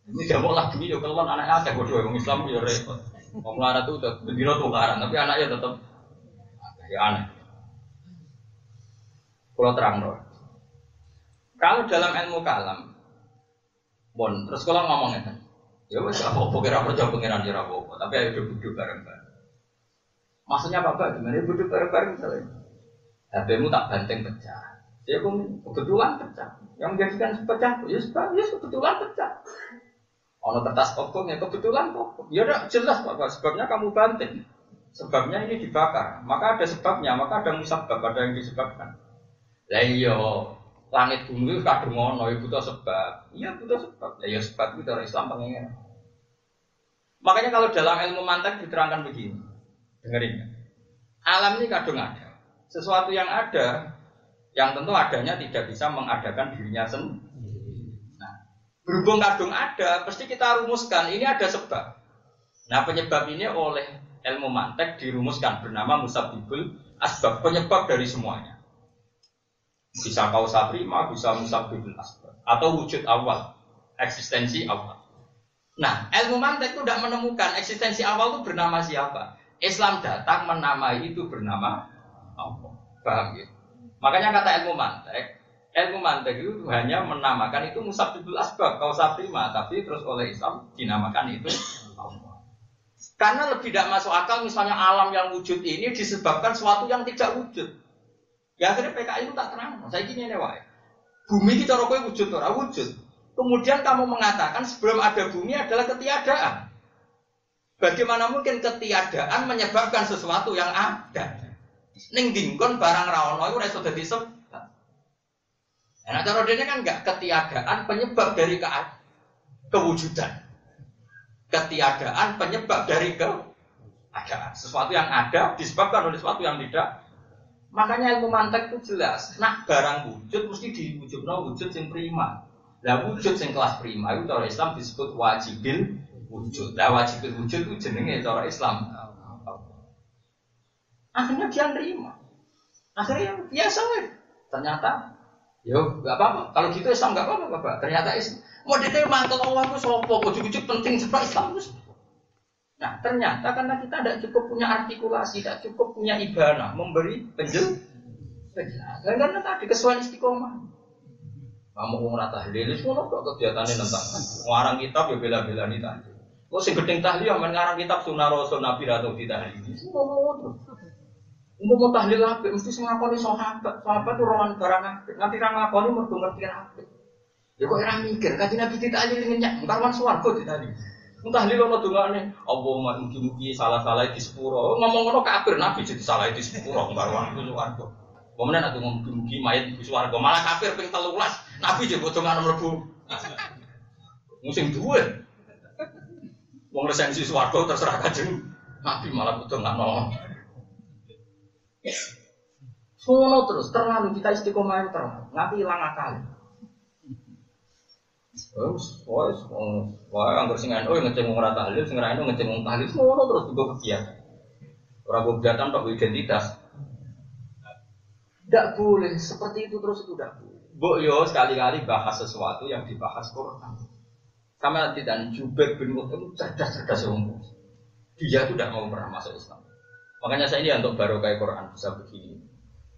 ini dia mau lagi ya kalau anaknya ada bodoh orang Islam ya repot. Mau melarat tuh udah bendino tukaran, tapi anaknya tetap ya aneh. Kalau terang dong. Kalau dalam ilmu kalam, bon, terus kalau ngomongnya kan, ya wes apa kira percaya pengiran kira apa, tapi ayo duduk bareng-bareng. Maksudnya apa pak? Gimana duduk bareng-bareng misalnya? HPmu tak banteng pecah. Ya kebetulan pecah. Yang menjadikan pecah, ya sebab ya kebetulan pecah. Ono kertas pokok ya kebetulan pokok. Ya udah jelas Pak, sebabnya kamu banting. Sebabnya ini dibakar. Maka ada sebabnya, maka ada musabab, ada yang disebabkan. Lah iya, langit bumi kadung ngono, ya butuh sebab. Iya butuh sebab. Ya, ya sebab itu orang Islam pengen. Makanya kalau dalam ilmu mantek diterangkan begini. Dengerin ya. Alam ini kadung ada. Sesuatu yang ada, yang tentu adanya tidak bisa mengadakan dirinya sendiri. Berhubung kadung ada, pasti kita rumuskan ini ada sebab. Nah penyebab ini oleh ilmu mantek dirumuskan bernama musabibul asbab, penyebab dari semuanya. Bisa kausa prima, bisa musabibul asbab. Atau wujud awal, eksistensi awal. Nah, ilmu mantek itu tidak menemukan eksistensi awal itu bernama siapa. Islam datang menamai itu bernama Allah. Paham ya? Makanya kata ilmu mantek, ilmu mantek itu hanya menamakan itu musabibul asbab kausa prima tapi terus oleh Islam dinamakan itu Allah. Karena lebih tidak masuk akal misalnya alam yang wujud ini disebabkan sesuatu yang tidak wujud. Ya akhirnya PKI itu tak terang. Saya gini nih wae. Bumi kita rokok wujud ora wujud. Kemudian kamu mengatakan sebelum ada bumi adalah ketiadaan. Bagaimana mungkin ketiadaan menyebabkan sesuatu yang ada? Ning dingkon barang rawono itu iso dadi Nah, cara dia kan enggak ketiadaan penyebab dari ke kewujudan. Ketiadaan penyebab dari keadaan. Sesuatu yang ada disebabkan oleh sesuatu yang tidak. Makanya ilmu mantek itu jelas. Nah, barang wujud mesti diwujud no wujud yang prima. Nah, wujud yang kelas prima itu cara Islam disebut wajibil wujud. Nah, wajibil wujud itu jenenge cara Islam. Akhirnya dia nerima. Akhirnya biasa Ternyata Yo, nggak apa-apa. Kalau gitu Islam nggak apa-apa, Bapak. Ternyata Islam. Mau dia mantel Allah itu sopo, ujuk-ujuk penting sebab Islam itu. Nah, ternyata karena kita tidak cukup punya artikulasi, tidak cukup punya ibadah, memberi penjel, penjelasan. Karena tadi kesuai istiqomah. Kamu mau rata semua kok kegiatannya tentang ngarang kitab ya bela-bela nih tadi. Kok sing gedeng tahlil, yang ngarang kitab sunnah rasul nabi atau di tahlil. Semua mau tahlil apa? Mesti sing ngakoni sahabat. Sahabat itu rawan barang apa? Nanti orang ngakoni mergo ngerti apa? Ya kok orang mikir, kaji nabi aja ngenyak, karwan suwargo ditali. Tahlil ono dongane, Allahumma mugi-mugi salah-salah di sepuro. Ngomong ngono kafir nabi jadi salah di sepuro, karwan suwargo. Kemudian aku ngomong mugi mayat di suwargo, malah kafir ping telulas. Nabi jadi botongan mlebu. Musim dua. Wong resensi suwargo terserah kajeng. Nabi malah botongan nol. Ngono terus, terlalu kita istiqomah terlalu, nanti hilang akal. Wes, wes, wah, anggur sing anu ngeceng wong ora tahlil, sing anu ngeceng wong tahlil, ngono terus juga kegiatan. Ora kegiatan tok identitas. Tidak boleh, seperti itu terus itu tidak boleh. Bu yo sekali-kali bahas sesuatu yang dibahas Quran. Sama tidak Jubair bin Mut'im cerdas-cerdas umum. Dia tidak mau pernah masuk Islam. Makanya saya ini untuk baru kayak Quran bisa begini.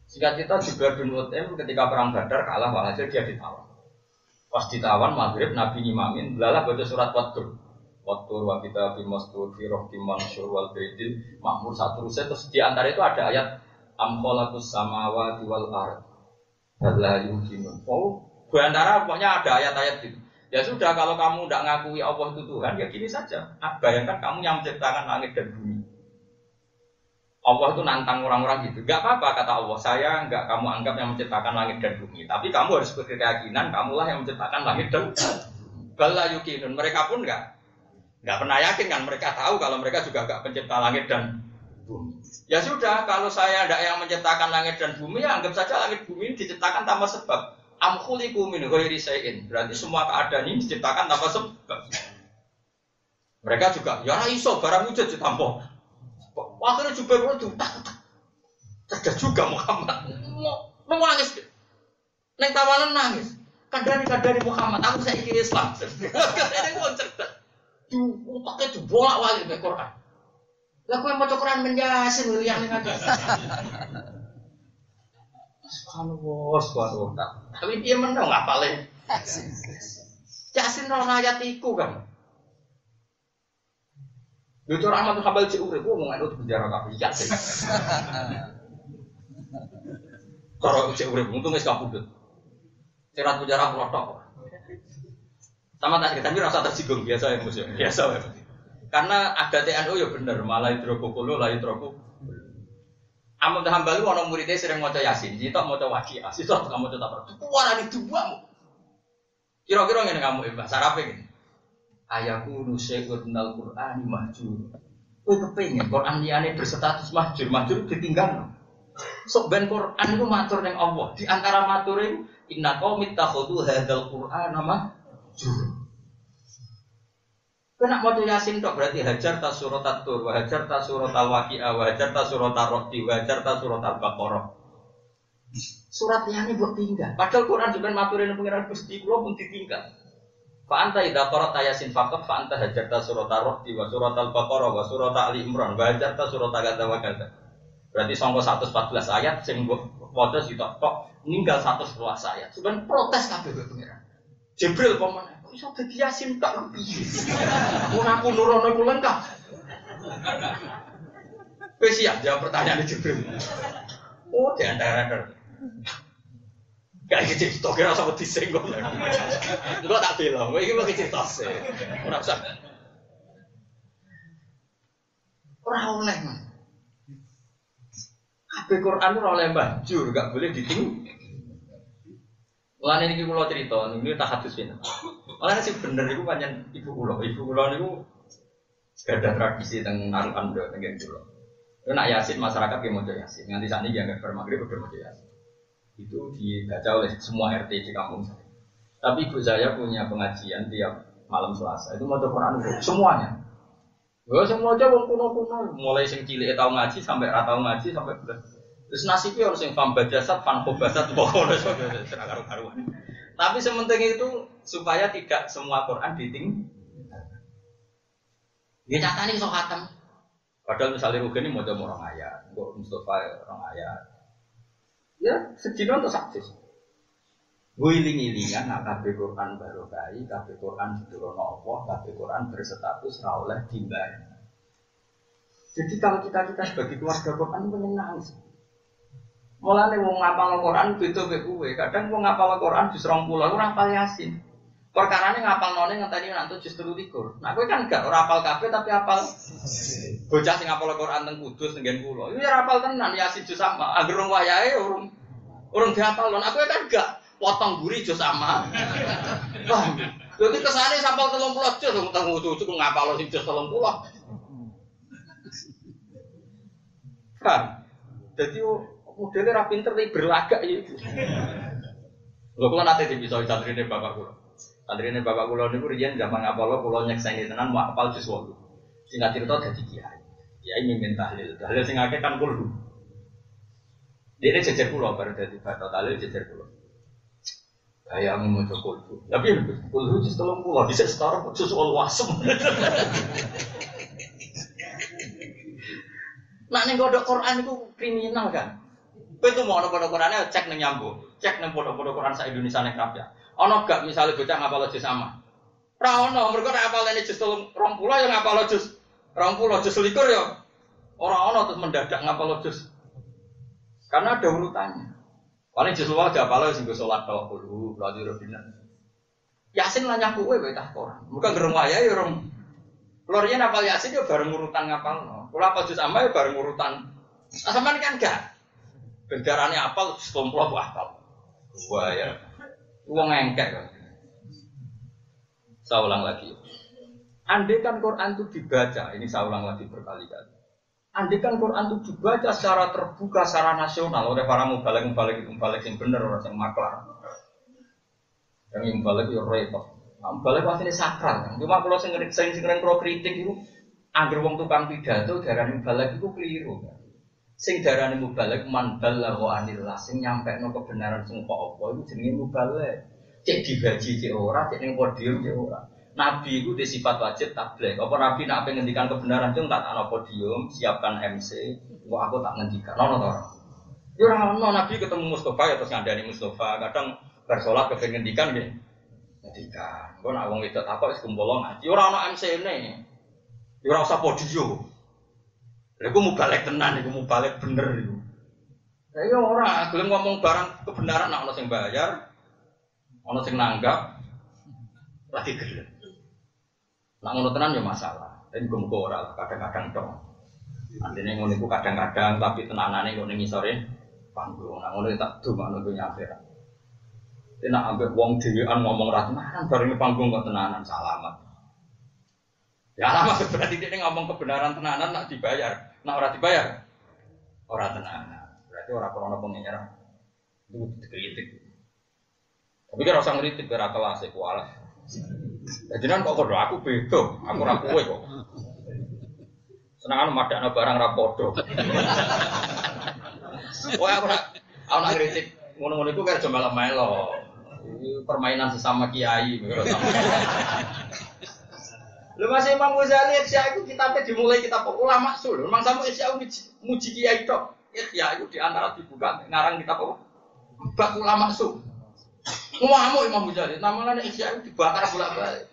Singkat kita Jubair bin Mut'im ketika perang Badar kalah walhasil dia ditawan. Pas ditawan maghrib Nabi ngimamin, lalah baca surat Watur. Watur wa kita bimastur fi rohki mansur wal baidil makmur satu rusa terus di antara itu ada ayat amkholakus samawa wal ard. Allah yukinun. Oh, di antara pokoknya ada ayat-ayat itu. Ya sudah kalau kamu tidak ngakui Allah itu Tuhan ya gini saja. Nah, bayangkan kamu yang menciptakan langit dan bumi. Allah itu nantang orang-orang gitu. Gak apa-apa kata Allah. Saya nggak kamu anggap yang menciptakan langit dan bumi. Tapi kamu harus berkeyakinan kamulah yang menciptakan langit dan Bala yukinun. Mereka pun nggak nggak pernah yakin kan. Mereka tahu kalau mereka juga nggak pencipta langit dan bumi. Ya sudah, kalau saya tidak yang menciptakan langit dan bumi, ya anggap saja langit bumi diciptakan tanpa sebab. Amkhuliku min ghairi sayin. Berarti semua keadaan ini diciptakan tanpa sebab. Mereka juga, ya iso barang wujud ditampok. Akhirnya Jubair itu. Cerdas juga Muhammad. Mau nangis. Neng tawanan nangis. Kadari kadari Muhammad. Aku saya ingin Islam. Kadari mau cerdas. Di otaknya itu bolak balik Quran. Lah yang mau Quran menjasin ini kan. Subhanallah, subhanallah. Tapi dia menang nggak paling. Yasin roh ayat iku kan. Yo cara Ahmad Hambal cek urip ngomong anu penjara kabeh yasin. Cara cek urip untung wis kapundhut. Cerat penjara plotok. Sama tak tapi rasa tersinggung biasa ya musuh. Biasa ya. Karena ada TNU ya bener, malah hidrokokolo lah hidrokok. Ahmad Hambal itu orang muridnya sering mau yasin, mau coba wakia, sitok kamu coba apa? Kuara di dua Kira-kira ini kamu imbah, sarape ini ayahku nusyai'un minal Qur'ani mahjur. Kowe kepengin Quran liyane berstatus mahjur, mahjur ditinggal. Sok ben Quran itu matur ning Allah. Di antara matur itu inna qaumit takhudhu hadzal Qur'ana mahjur. Kena mau yasin tok berarti hajar ta surat wa hajar ta surat al-waqi'ah, wa hajar ta surat ar-rahdi, wa hajar ta surat al-baqarah. Surat yang ini buat tinggal. Padahal Quran juga maturin pengiran Gusti kula pun ditinggal. Fa anta idza qara'ta yasin faqat fa anta hajarta surat ar-rahdi wa surat al-baqarah wa surat ali imran wa hajarta surat kadza wa kadza. Berarti sangko 114 ayat sing waca sitok tok ninggal 111 ayat. Sebenarnya protes kabeh pengiran. Jibril kok iso dadi yasin tak piye? Mun aku nurono iku lengkap. Wis siap jawab pertanyaan Jibril. Oh, di antara Gak iki cerita kira sama disenggol. Enggak tak bilang, ini mau cerita sih. Ora usah. Ora oleh. Kabeh Quran ora oleh banjur, gak boleh diting. Mulane niki kula cerita, niki tak hadis ini. Malah sih bener iku pancen ibu kula, ibu kula niku ada tradisi teng narukan do teng kula. Nak yasin masyarakat yang mau yasin, nganti saat ini yang gak bermagrib udah mau yasin itu dibaca oleh semua RT di kampung saya. Tapi ibu saya punya pengajian tiap malam Selasa itu mau Quran semuanya. Gue semua aja wong kuno kuno, mulai sing cilik tau ngaji sampai ratau ngaji sampai belas. Terus nasibnya harus yang fam bajasat, fan khobasat, pokoknya serang karuan. Tapi sementing itu supaya tidak semua Quran diting. Dia nyata nih so khatam. Padahal misalnya Rugen ini mau jadi orang ayat, Mustafa orang ayat, Ya, sedino untuk saksis. Wiling-ilingan nak kabeh Quran baru kai, kabeh Quran diturunno Allah, kabeh Quran berstatus ra oleh Jadi kalau kita kita sebagai keluarga Quran menyenang sih. Mulane wong ngapal Quran beda mek kowe. Kadang wong ngapal Quran di 20 ora hafal Yasin. Ini ngapal none ngenteni nanti justru likur. Nah, kowe kan gak ora hafal kabeh tapi hafal bocah sing ngapal Quran teng Kudus nggen kula. Iku tenan Yasin juz sama. Angger wong wayahe urung urung dihafal lon. Aku kan gak potong guri juz sama. Jadi kesane sampal 30 juz teng Kudus ku ngapal sing juz 30. Kan? Jadi modelnya ra pinter tapi berlagak ya. Lho kula nate dipisoi santrine bapak kula. Santrine bapak kula niku riyen zaman ngapalo kula nyekseni tenan mau apal jus 8. Singkat cerita dadi kiai. Kiai mimpin tahlil. Tahlil sing akeh kan. Dia ini jejer pulau baru dari batal tahlil jejer pulau. Kayak mau mau kulhu. Tapi kulhu jus tolong pulau. Bisa setara jus all wasem. Nak ning kodok Quran itu kriminal kan? Kowe tuh mau kodok Qurannya cek neng nyambung, cek neng kodok-kodok Quran sa Indonesia ning ya. Ono gak misalnya bocah ngapal jus sama? Ra ono, mergo nek apalane jus 20 ya ngapal jus 20 jus likur ya. Ora ono terus mendadak ngapal jus. Karena ada urutannya. Paling jus luar ada apal sing salat tok kudu berarti robina. Yasin lah nyaku kowe tak Quran. Bukan gerung waya ya rom. Lorian apal Yasin ya bareng urutan ngapal. Kalau apa jus ama ya bareng urutan. Asaman kan gak. Bendarane apal sekomplo apal. Wah ya. Uang engkek kan. Saya ulang lagi. Andai kan Quran itu dibaca, ini saya ulang lagi berkali-kali. Andai kan Quran itu dibaca secara terbuka, secara nasional oleh para mubalik-mubalik, mubalik yang benar, orang yang maklar. Yang mubalik itu repot. Nah, mubalik pasti ini sakral. Cuma kalau saya sering pro kritik itu, Angger wong tukang pidato darani mubalek iku keliru. Sing darani mubalek man balagha anillah sing nyampekno kebenaran sing kok apa iku jenenge mubalek. Cek digaji cek ora, cek ning podium cek ora. Nabi itu di sifat wajib tabligh. Apa Nabi nak ngendikan kebenaran itu tak ana podium, siapkan MC, kok aku tak ngendikan. Ono to. Ya ora ono Nabi ketemu Mustafa ya terus ngandani Mustafa. Kadang bar salat kepengen ngendikan nggih. Ngendikan. Kok nak wong wedok takok wis kumpul ngaji. Ora ono MC-ne. Ya ora usah podio. Iku balik tenan iku balik bener iku. Ya iya ora gelem ngomong barang kebenaran nek ana sing bayar, ana sing nanggap lagi gelem. Nak ngono tenan ya masalah. Tapi muga ora kadang-kadang dong. Artinya ngono iku kadang-kadang tapi tenanane ngono ngisore panggung. Nak ngono tak dumakno dunya akhirat. Tidak ambil wong dhewean ngomong ra tenanan bareng panggung kok tenanan salamat. Ya lama berarti dia ngomong kebenaran tenanan nak dibayar, nak orang dibayar, orang tenanan. Berarti orang korona pengenyar itu dikritik. Tapi kan rasa ngeritik biar kelas itu alas. Ya jenengan kok kodo aku beda, aku ra kowe kok. Senangan madakno barang ra padha. Oh aku nak aku nak kritik ngono-ngono iku kan cuma melo. Permainan sesama kiai. Lu masih Imam Ghazali Ihya itu kitabnya dimulai kitab ulama sul. Memang sama Ihya muji kiai tok. Ihya itu di antara dibuka ngarang kitab apa? Bak ulama sul. Ngamuk Imam Ghazali. Namanya Ihya itu dibakar bolak-balik.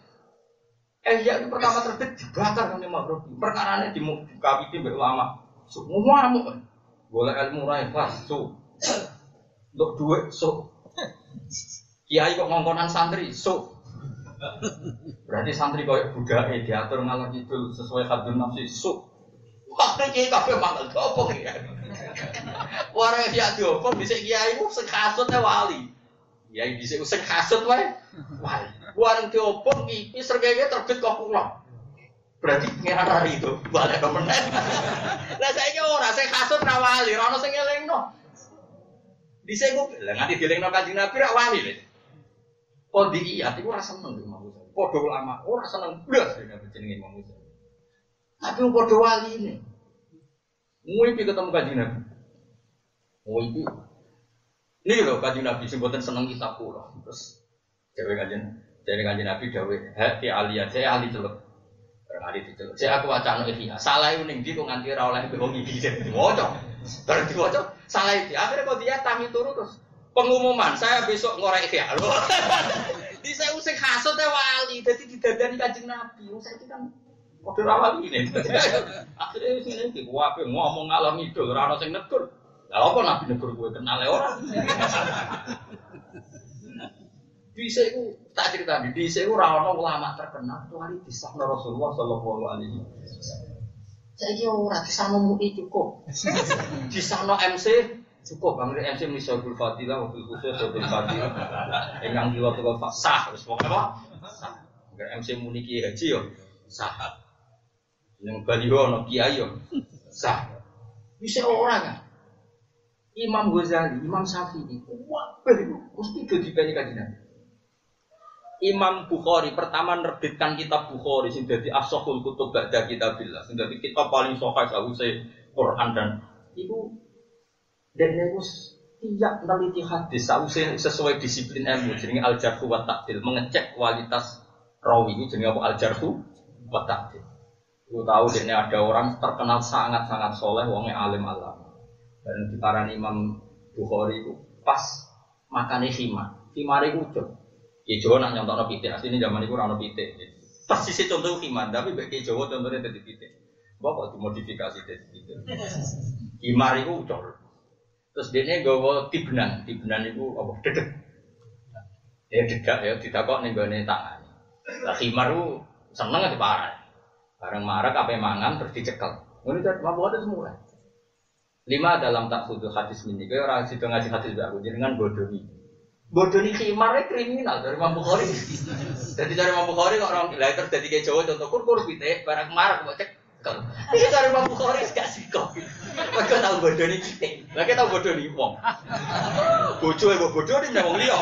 Ihya itu pertama terbit dibakar sama Imam Rabi. Perkara ini dimuka itu ulama. Su ngamuk. Boleh ilmu rai kelas su. Untuk duit su. Kiai kok ngongkonan santri su. Berarti santri koyo budake diatur ngalor itu sesuai hadun nafsi su. Wah, iki kabeh mantel opo ya. Wara ya diopo bisa kiai ku sing kasut wali. Kiai bisa sing kasut wae. Wali. Warung diopo iki srengenge terbit kok kula. Berarti pengiran hari itu balik ke meneh. Lah saiki ora sing kasut ra wali, ora ono sing elingno. Dhisik ku lah nganti dielingno Kanjeng Nabi wali. Kodiyat itu rasa seneng di Imam Ghazali. Podo ulama, rasa seneng belas dengan jenenge Imam Ghazali. Tapi podo wali ini. Muipi ketemu kajian Nabi. Muipi. Ini loh kajian Nabi sebutan seneng kitab kula. Terus cewek kajian, cewek kajian Nabi dawe, hati aliyah, saya ahli celuk. Ali diceluk. Saya aku wacana ihya. Salah itu ning kok nganti ora oleh wong iki diwaca. Bareng diwaca, salah iki. Akhirnya kok dia tami turu terus pengumuman saya besok ngorek ya. Lo di saya usik hasut ya wali. Jadi didadani kancing nabi. Saya itu kan kode rawali ini? Akhirnya sini nih gua apa ngomong ngalor ngidul rano sing negur. Lah apa nabi negur gue kenal ya orang bisa itu tak cerita di bisa itu rano ulama terkenal kecuali di sana Rasulullah Shallallahu Alaihi Wasallam. Saya kira orang di sana mui cukup di sana MC Cukup bang MC Misyabul Fadilah, mobil khusus Misyabul Fadilah. Yang kilo tuh sah, terus pokoknya apa? Sah. MC Muniki Haji yo sah. Yang Baliho no Kiai yo sah. Bisa orang kan? Imam Ghazali, Imam Syafi'i, wah, mesti jadi pengen kajian. Imam Bukhari pertama menerbitkan kitab Bukhari sing dadi asahul kutub ba'da kitabillah, sing dadi kitab paling sahih sawise Quran dan itu dan itu tiap meneliti hadis sawise sesuai disiplin ilmu jenenge al jarhu wa ta'dil. Mengecek kualitas rawi itu jenenge apa? Al jarhu wa ta'dil. Lu tahu ini ada orang terkenal sangat-sangat soleh, wongnya alim alam. Dan gitaran Imam Bukhari itu pas makan hima hima itu udah ya Jawa nak nyontok no pitik. Asli ini zaman itu rano pitik. Persis contoh hima tapi bagi Jawa contohnya jadi pitik. Bapak dimodifikasi jadi pitik. Hima itu terus dia ini gawa tibnan tibnan itu apa dedek ya dedek ya tidak kok nih gue tangan lah himar itu seneng di parah bareng marah apa mangan terus dicekel ini jadi mabuk ada semua Lima dalam tak fudu hadis ini. Kau orang situ ngaji hadis aku dengan bodoni. Bodoni khimarnya kriminal dari Imam Bukhari. Jadi dari Imam Bukhari kok orang lahir terjadi kayak Jawa contoh kur kur barang marah kok cek. Ini dari Imam Bukhari gak sih kok. Mereka tahu bodoni kita. Lagi tahu bodoni wong. Bojo ibu bodoni memang liya.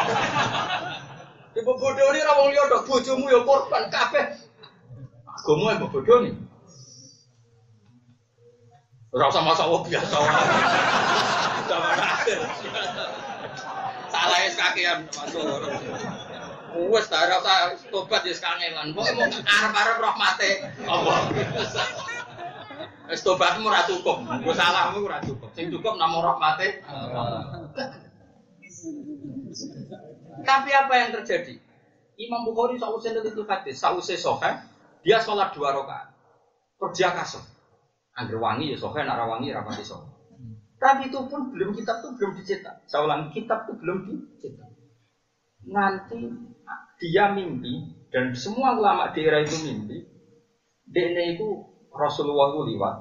Ibu bodoni rawong liya dok bojomu ya korban kabeh. Agama ibu bodoni. Ora usah masa wong biasa. Salah es kakean masuk. Wes ta ora tobat ya kangelan. Kok mau arep-arep rahmate Allah. Wes tobatmu ora cukup. Gue salahmu ora cukup. Sing cukup namung rahmate Tapi apa yang terjadi? Imam Bukhari sausai itu hadis, sausai soha, dia sholat dua rakaat. Terus dia kasut. Angger wangi ya sohe, nak wangi rapati sohe. Tapi itu pun belum kitab itu belum dicetak. Saya ulang kitab itu belum dicetak. Nanti dia mimpi dan semua ulama daerah itu mimpi. DNA itu Rasulullah itu liwat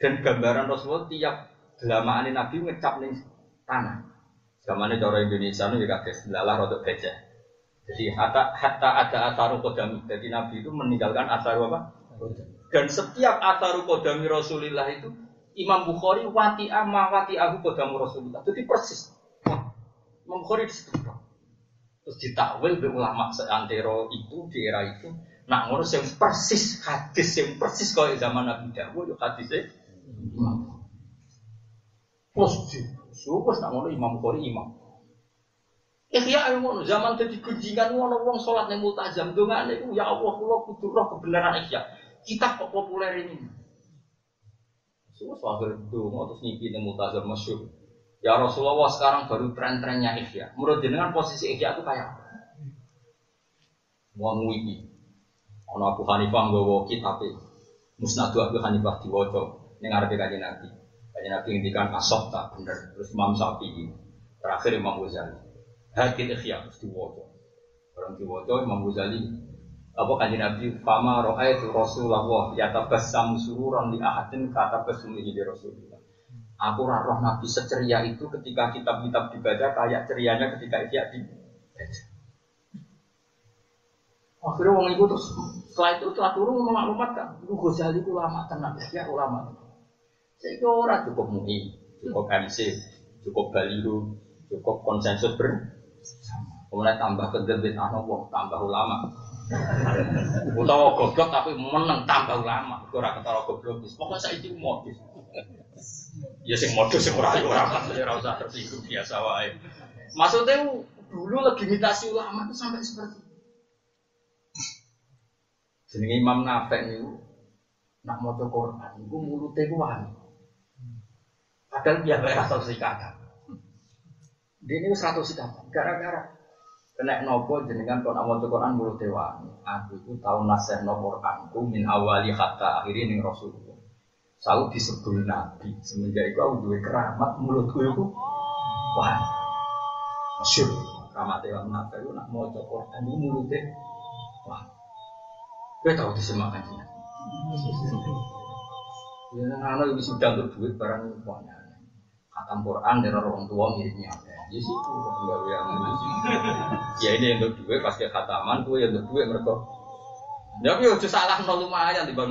dan gambaran Rasulullah tiap gelamaan Nabi ngecap nih tanah. Zamannya cara Indonesia itu juga ya selalah rotok gajah. Jadi hatta, hatta ada asaru kodam. Jadi Nabi itu meninggalkan asaru apa? Dan setiap ataru kodami Rasulullah itu Imam Bukhari wati ama wati aku kodamu Rasulullah. Jadi persis. Imam Bukhari di situ. Terus ditakwil be ulama seantero itu di era itu. Nak ngurus yang persis hadis yang persis kau zaman Nabi Dawud yo hadisnya Imam. Terus Terus nak ngono Imam Bukhari imam. Ihya ilmu zaman jadi kunjingan ngono wong salat ning multazam dongane iku ya Allah kula kudu roh kebenaran ihya kita kok populer ini. Semua itu mau terus nyipi yang mutazar masyur. Ya Rasulullah sekarang baru tren-trennya ikhya. Menurut jenengan posisi ikhya itu kayak apa? Mau ngwiki. Ono Abu Hanifah nggawa kitab Musnadu Abu Hanifah diwaca ning ngarepe kanjeng Nabi. Kanjeng Nabi ngendikan asok tak bener. Terus Imam Syafi'i. Terakhir Imam Ghazali. Hadis ikhya mesti diwaca. Orang diwaca Imam Ghazali apa kanji Nabi fama roa itu Rasulullah yatabassamu sururan di ahadin kata besumihi di Rasulullah. Aku roh Nabi seceria itu ketika kitab-kitab dibaca kayak cerianya ketika dia dibaca. Akhirnya orang itu terus setelah itu telah turun memaklumat kan, itu Ghazali ulama tenang, ya ulama. Saya kira orang cukup mui, cukup MC, cukup baliru, cukup konsensus bersama. Kemudian tambah kedebit anak tambah ulama. Utawa goblok tapi menang tambah lama. Ora ketara goblok wis. Pokoke saiki modus. Ya sing modus sing ora ora maksudnya ora usah tersinggung biasa wae. Maksudnya dulu legitimasi ulama itu sampai seperti itu. Jenenge Imam Nafi niku nak maca Quran iku mulute ku wani. Padahal dia ora tau sikatan. Dia ini satu sikatan. Gara-gara Kena nopo jenengan kon amal Quran mulut dewa. Aku itu tahu nasih no Quranku min awali hatta akhiri ning Rasulullah. Selalu disebut Nabi. Semenjak itu aku duwe keramat mulutku itu wah masyur. Keramat dewa nabi itu nak mau Quran ini mulutnya wah. Gue tahu disemakan sih. Ya, anak lebih sudah untuk duit barang banyak. Khatam Quran dari orang tua miripnya? Ya sih, enggak yang Ya ini yang untuk duit pas khataman, gue yang untuk duit mereka. Ya tapi udah salah nol lumayan di bang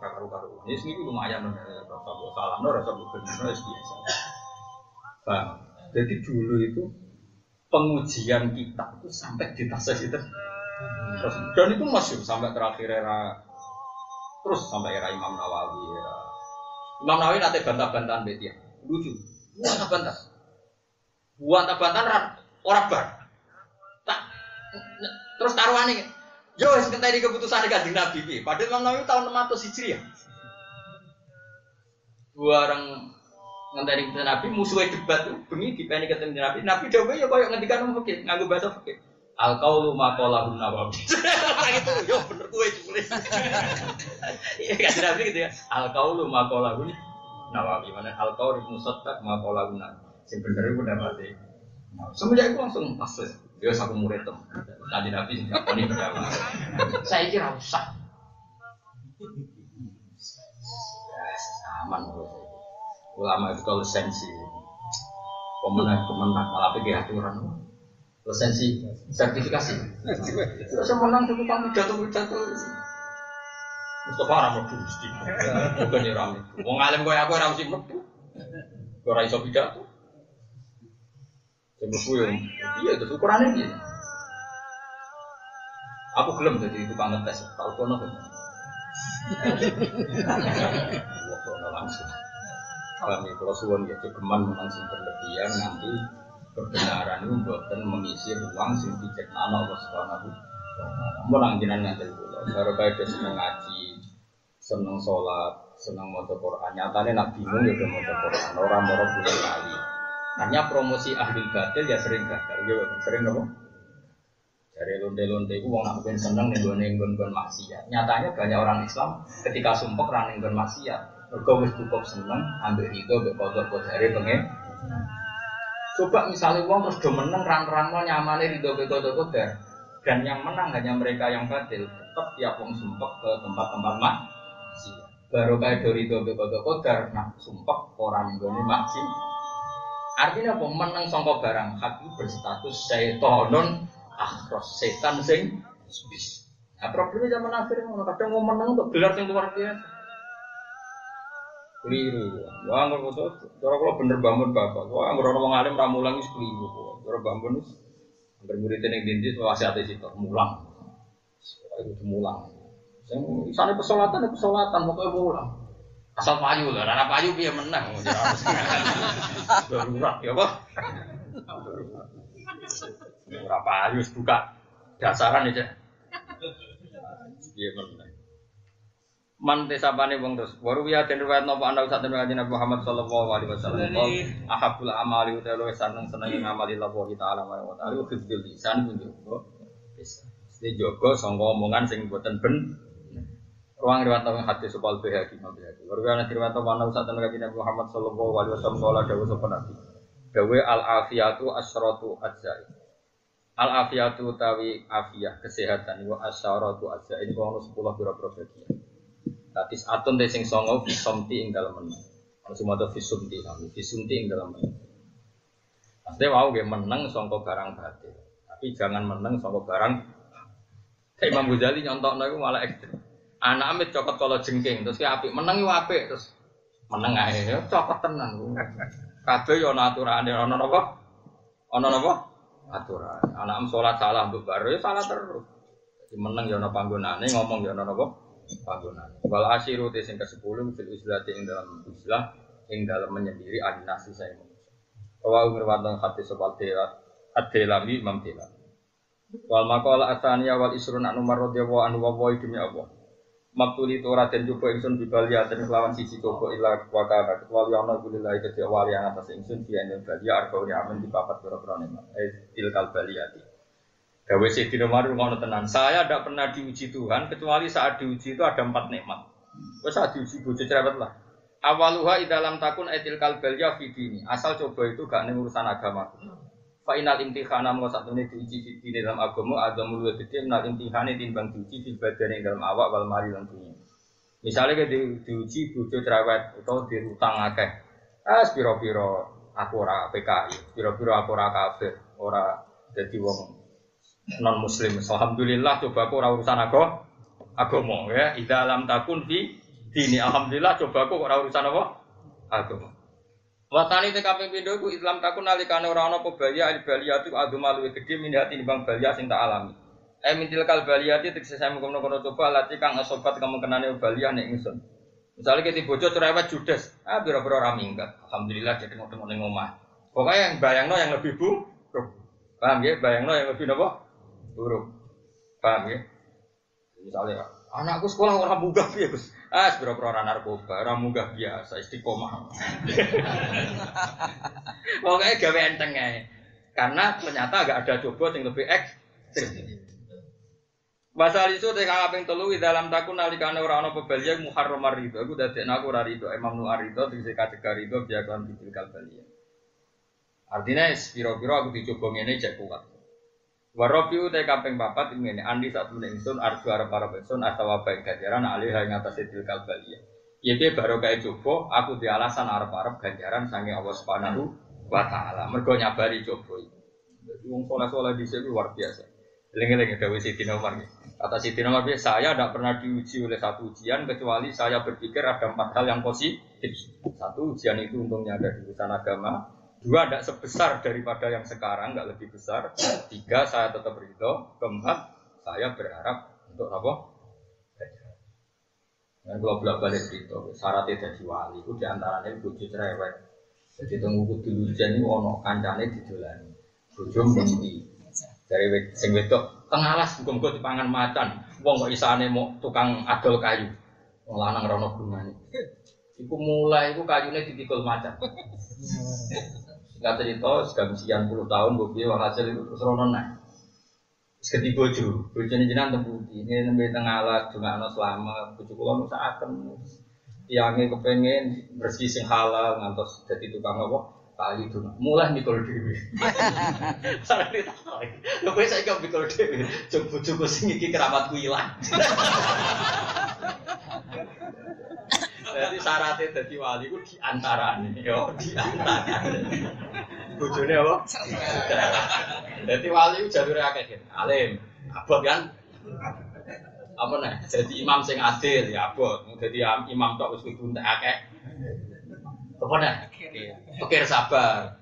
karu karu. Ini sih lumayan rasa gue salah nol, rasa benar, biasa. Paham? Jadi dulu itu pengujian kita itu sampai di tasawuf itu terus dan itu masih sampai terakhir era terus sampai era Imam Nawawi era. Imam Nawawi nanti bantah-bantahan betia lucu. Bantah-bantah bantah-bantahan orang bar. Tak terus taruhan ini yo sebentar keputusan kanjeng Nabi padahal Imam Nawawi tahun 600 Hijriah. Dua orang ngenteni kita Nabi musuhnya debat bengi dipeni ketemu Nabi. Nabi coba ya koyo ngendikan fikih nganggo bahasa fikih al ma qalahu nawawi. Itu yo bener kowe tulis iya kan Nabi gitu ya. Al ma qalahu nawawi. Mana? Al qaulu musaddaq ma qalahu sing bener iku mati semenjak itu langsung pas ya satu murid tuh tadi Nabi sing ini berjamaah saya kira usah aman menurut ulama itu kalau lisensi pemenang pemenang malah pergi aturan lisensi sertifikasi. Saya menang itu kami jatuh jatuh Mustafa orang mau mesti bukan ya ramai mau ngalim gue aku orang sih mlebu. Gue ora iso pidato? Mlebu yang iya itu ukurannya dia aku belum jadi tukang ngetes. Tahu kono kan langsung. Kami kalau suwon ya cuman langsung berlebihan nanti kebenaran itu buatan mengisi ruang sing nana Allah subhanahu Mulang jinan ngantel kula. Baru kaya seneng ngaji, seneng sholat, seneng maca Quran. Nyatane nak bingung ya udah maca Quran. Orang moro bulan kali. Hanya promosi ahli batil ya sering gagal. Ya sering apa? Dari londe-londe itu wong nak seneng nih gue gue maksiat. Nyatanya banyak orang Islam ketika sumpah orang gue maksiat Mergo wis cukup seneng ambil itu mbek kodok kodare pengen. Coba misalnya uang terus do menang rang-rang nyamane ridho mbek kodok kodar. Dan yang menang hanya mereka yang batil. Tetap tiap wong sumpah ke tempat-tempat mak. Baru kayak dari itu mbek kodok kodar. Nah sumpah orang ini maksi. Artinya apa? Menang songkok barang hati berstatus setonun akhros setan sing bis. Nah problemnya zaman akhir kadang mau menang untuk gelar yang luar biasa. Keliru. Wah, nggak foto. Cara kalau bener bangun bapak. Wah, nggak orang ngalim ramulang itu keliru. Cara bangun itu hampir murid dindis masih ada situ mulang. Itu mulang. Yang sana pesolatan, pesolatan, pokoknya mulang. Asal payu lah, anak payu dia menang. Darurat ya pak. Berapa payu buka dasaran aja. Dia menang. Man tesapane wong terus. Waru ya den riwayat napa ana usah den Nabi Muhammad sallallahu alaihi wasallam. Qol ahabul amali uta luwih seneng seneng ngamali Allah taala wa taala hifdzul lisan kunjunggo bisa. Sing jaga sangka omongan sing boten ben. Ruang riwayat nang hati supal behaki Imam behaki. Waru ya riwayat napa ana usah den Nabi Muhammad sallallahu alaihi wasallam kala dawuh sapa Nabi. Dawe al afiyatu asyratu ajzai. Al afiyatu tawi afiyah kesehatan wa asyaratu ajzai ini kalau 10 pira-pira bagian. Tatis atun te sing songo fisomti ing dalam menang. Langsung mau visumti kami, visumti ing dalam menang. Maksudnya wow gue menang songko barang batil, tapi jangan menang songko barang. Kayak Imam Ghazali nyontok itu malah ekstrim. Anak amit cokot kalau jengking, terus kayak api menang itu api, terus menang aja, ya cokot tenan. Kabeh yo ana aturane, ana napa? Ana napa? Aturan. Anak am sholat salah mbok ya salah terus. Jadi menang yo ana panggonane, ngomong yo ana napa? Panggonan. Wal asyiru te sing ke-10 fil islah ing dalam islah ing dalam menyendiri adinasi saya manusia. Wa umur wadang hati sebal tela ad-delami Imam Dela. Wal maqala asaniya wal isrun anu wa anu wa demi Allah. Maktuli tora dan coba ingsun bibalia dan kelawan sisi coba ilah wakana kecuali ana kulilah kedhi wali yang atas ingsun dia yang balia arbauni amin di papat pira-pira nikmat. Eh tilkal. Dawe Sayyidina Umar ngono tenan. Saya tidak pernah diuji Tuhan kecuali saat diuji itu ada empat nikmat. Wes saat diuji bojo cerewet lah. Awaluha dalam takun etil kalbel ya fidini. Asal coba itu gak ning urusan agama. Fa inal imtihana mau satu ini diuji di dalam agama ada mulu gede menal imtihane timbang diuji di badan yang dalam awak wal mari lan dunia. Misalnya di, diuji bojo cerewet atau dirutang akeh. Ah, piro-piro aku ora PKI, piro-piro aku ora kafir, ora jadi wong non muslim. Alhamdulillah coba aku urusan aku agama ya. Ida alam takun fi dini. Alhamdulillah coba aku urusan apa? Agama. Watani kaping pindho ku Islam takun nalikane ora ana apa balia al baliyatu aduma luwih gedhe min hati nimbang balia sing tak alami. Eh mintil kal baliyati tegese saya mengkono-kono coba lati kang sobat kamu kenane balia nek ingsun. Misalnya kita bojo cerewet judes, ah biro-biro ora minggat. Alhamdulillah jadi ning omah. Pokoknya yang bayangno yang lebih buruk. Paham ya? Bayangno yang lebih apa? Buruk. Paham ya? Misalnya, anakku sekolah orang munggah ya Gus. Ah, sebiro-biro orang narkoba, orang munggah biasa, istiqomah. Pokoknya gawe enteng ya. Karena ternyata agak ada coba yang lebih ekstrim. Pasal itu teh kang kaping telu dalam takun nalikane ora ana pebelia muharram rido. Aku dadekno aku ora rido. Imam Nu arido tegese kategori rido biya kan bibil kalbalia. Artinya piro-piro aku dicoba ngene cek kuat. Warobiu teh kaping papat ngene andi satu ingsun arju arep para ingsun atawa baik ganjaran alih ing atas idil kalbalia. Ya piye baru kae coba aku di alasan arep-arep ganjaran sange Allah Subhanahu wa taala. Mergo nyabari coba iki. Jadi wong saleh-saleh dhisik luar biasa. Lengi-lengi Dawi Siti Umar. Kata Siti Umar, saya tidak pernah diuji oleh satu ujian kecuali saya berpikir ada empat hal yang positif. Satu ujian itu untungnya ada di urusan agama. Dua tidak sebesar daripada yang sekarang, tidak lebih besar. Tiga saya tetap ridho. Keempat saya berharap untuk apa? Dan kalau bolak balik itu syaratnya jadi wali itu di antaranya bujuk cerewet. Jadi tunggu kudu ujian ini ono kancane didolani. Bojo mesti dari sing wedok tengah alas muga-muga dipangan macan. Wong kok isane mau tukang adol kayu. Wong lanang rono gunane. Iku mulai iku kayune ditikul macan. Enggak cerita sekarang sekian puluh tahun gue biar hasil itu terus rono naik. Seketi bojo, bojone jenengan tembuti. Ini nembe tengah alas juga ana selama bojo kula nu saaken. Tiange kepengen bersih sing halal ngantos jadi tukang apa? kali itu mulai mikul dewi sarang kita lo gue saya kau mikul dewi coba coba sing iki keramatku hilang jadi syaratnya jadi wali itu di antara nih yo di antara bujurnya apa? Jadi wali itu jalur akeh alim. Abot kan? Apa nih? Jadi imam sing adil ya abot. Jadi imam tak usah kuntek akeh. Apa nih? Pikir sabar.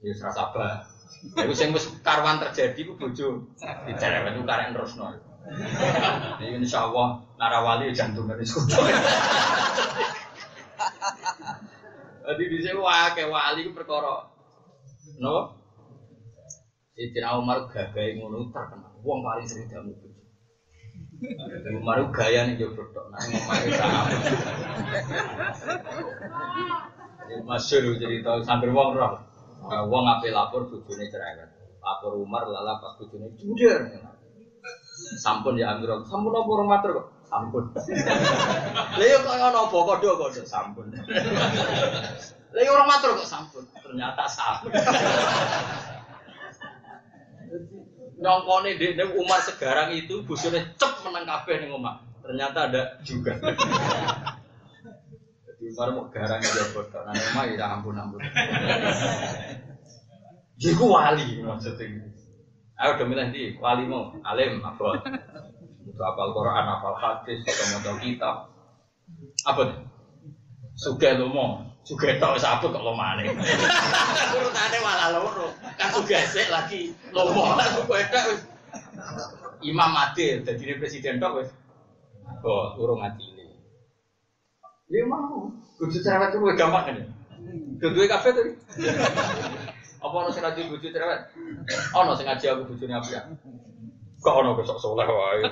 Ya sabar. Iku sing wis karwan terjadi ku bojo. Dicerewet ku karek terusno. Jadi insya Allah narawali jantung dari sekutu. Jadi di sini wah kayak wali ku perkara, no? Sidina Umar gagai ngono terkenal. Wong paling sering jamu bojo. Umar gaya nih jodoh, nah ngomong sama. Masyur jadi tahu sambil wong roh. Wong ngapain lapor bujune cerewet. Lapor Umar lala pas bujune juder. Sampun ya Amirul. Sampun apa orang matur kok? Sampun. Lha yo kok ana apa kodho kodho sampun. Lha orang matur kok sampun. Ternyata sampun. Nyongkone dek Umar sekarang itu bujune cep menang kabeh ning omah. Ternyata ada juga. Baru mau garang aja bodoh. Nah, emang ya ampun ampun. Jiku wali maksudnya. Ayo udah milih di wali mau alim apa? Untuk apal Quran, apal hadis, atau kitab. Apa tuh? Suge lo mau, suge tau sapu kok lo mana? Urutane malah loro. Kan suge sik lagi lo mau, suge tok Imam Adil, jadi presiden tok wis. Oh, urung adil. Ya mau. Kudu cerewet itu gampang kan. Kedua kafe tuh. Apa ono sing ngaji bojo cerewet? Ono sing ngaji aku bojone apa ya? Kok ono besok soleh wae.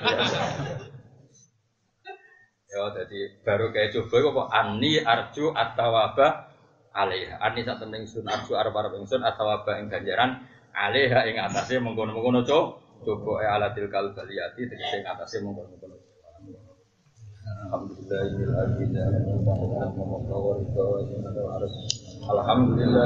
Ya jadi baru kayak coba kok ani arju atawaba alaiha. Ani sak temen sun arju arep ingsun atawaba ing ganjaran alaiha ing atase mengkono-mengkono coba e alatil kalbaliyati tegese ing atase mengkono-mengkono. Alhamdulillah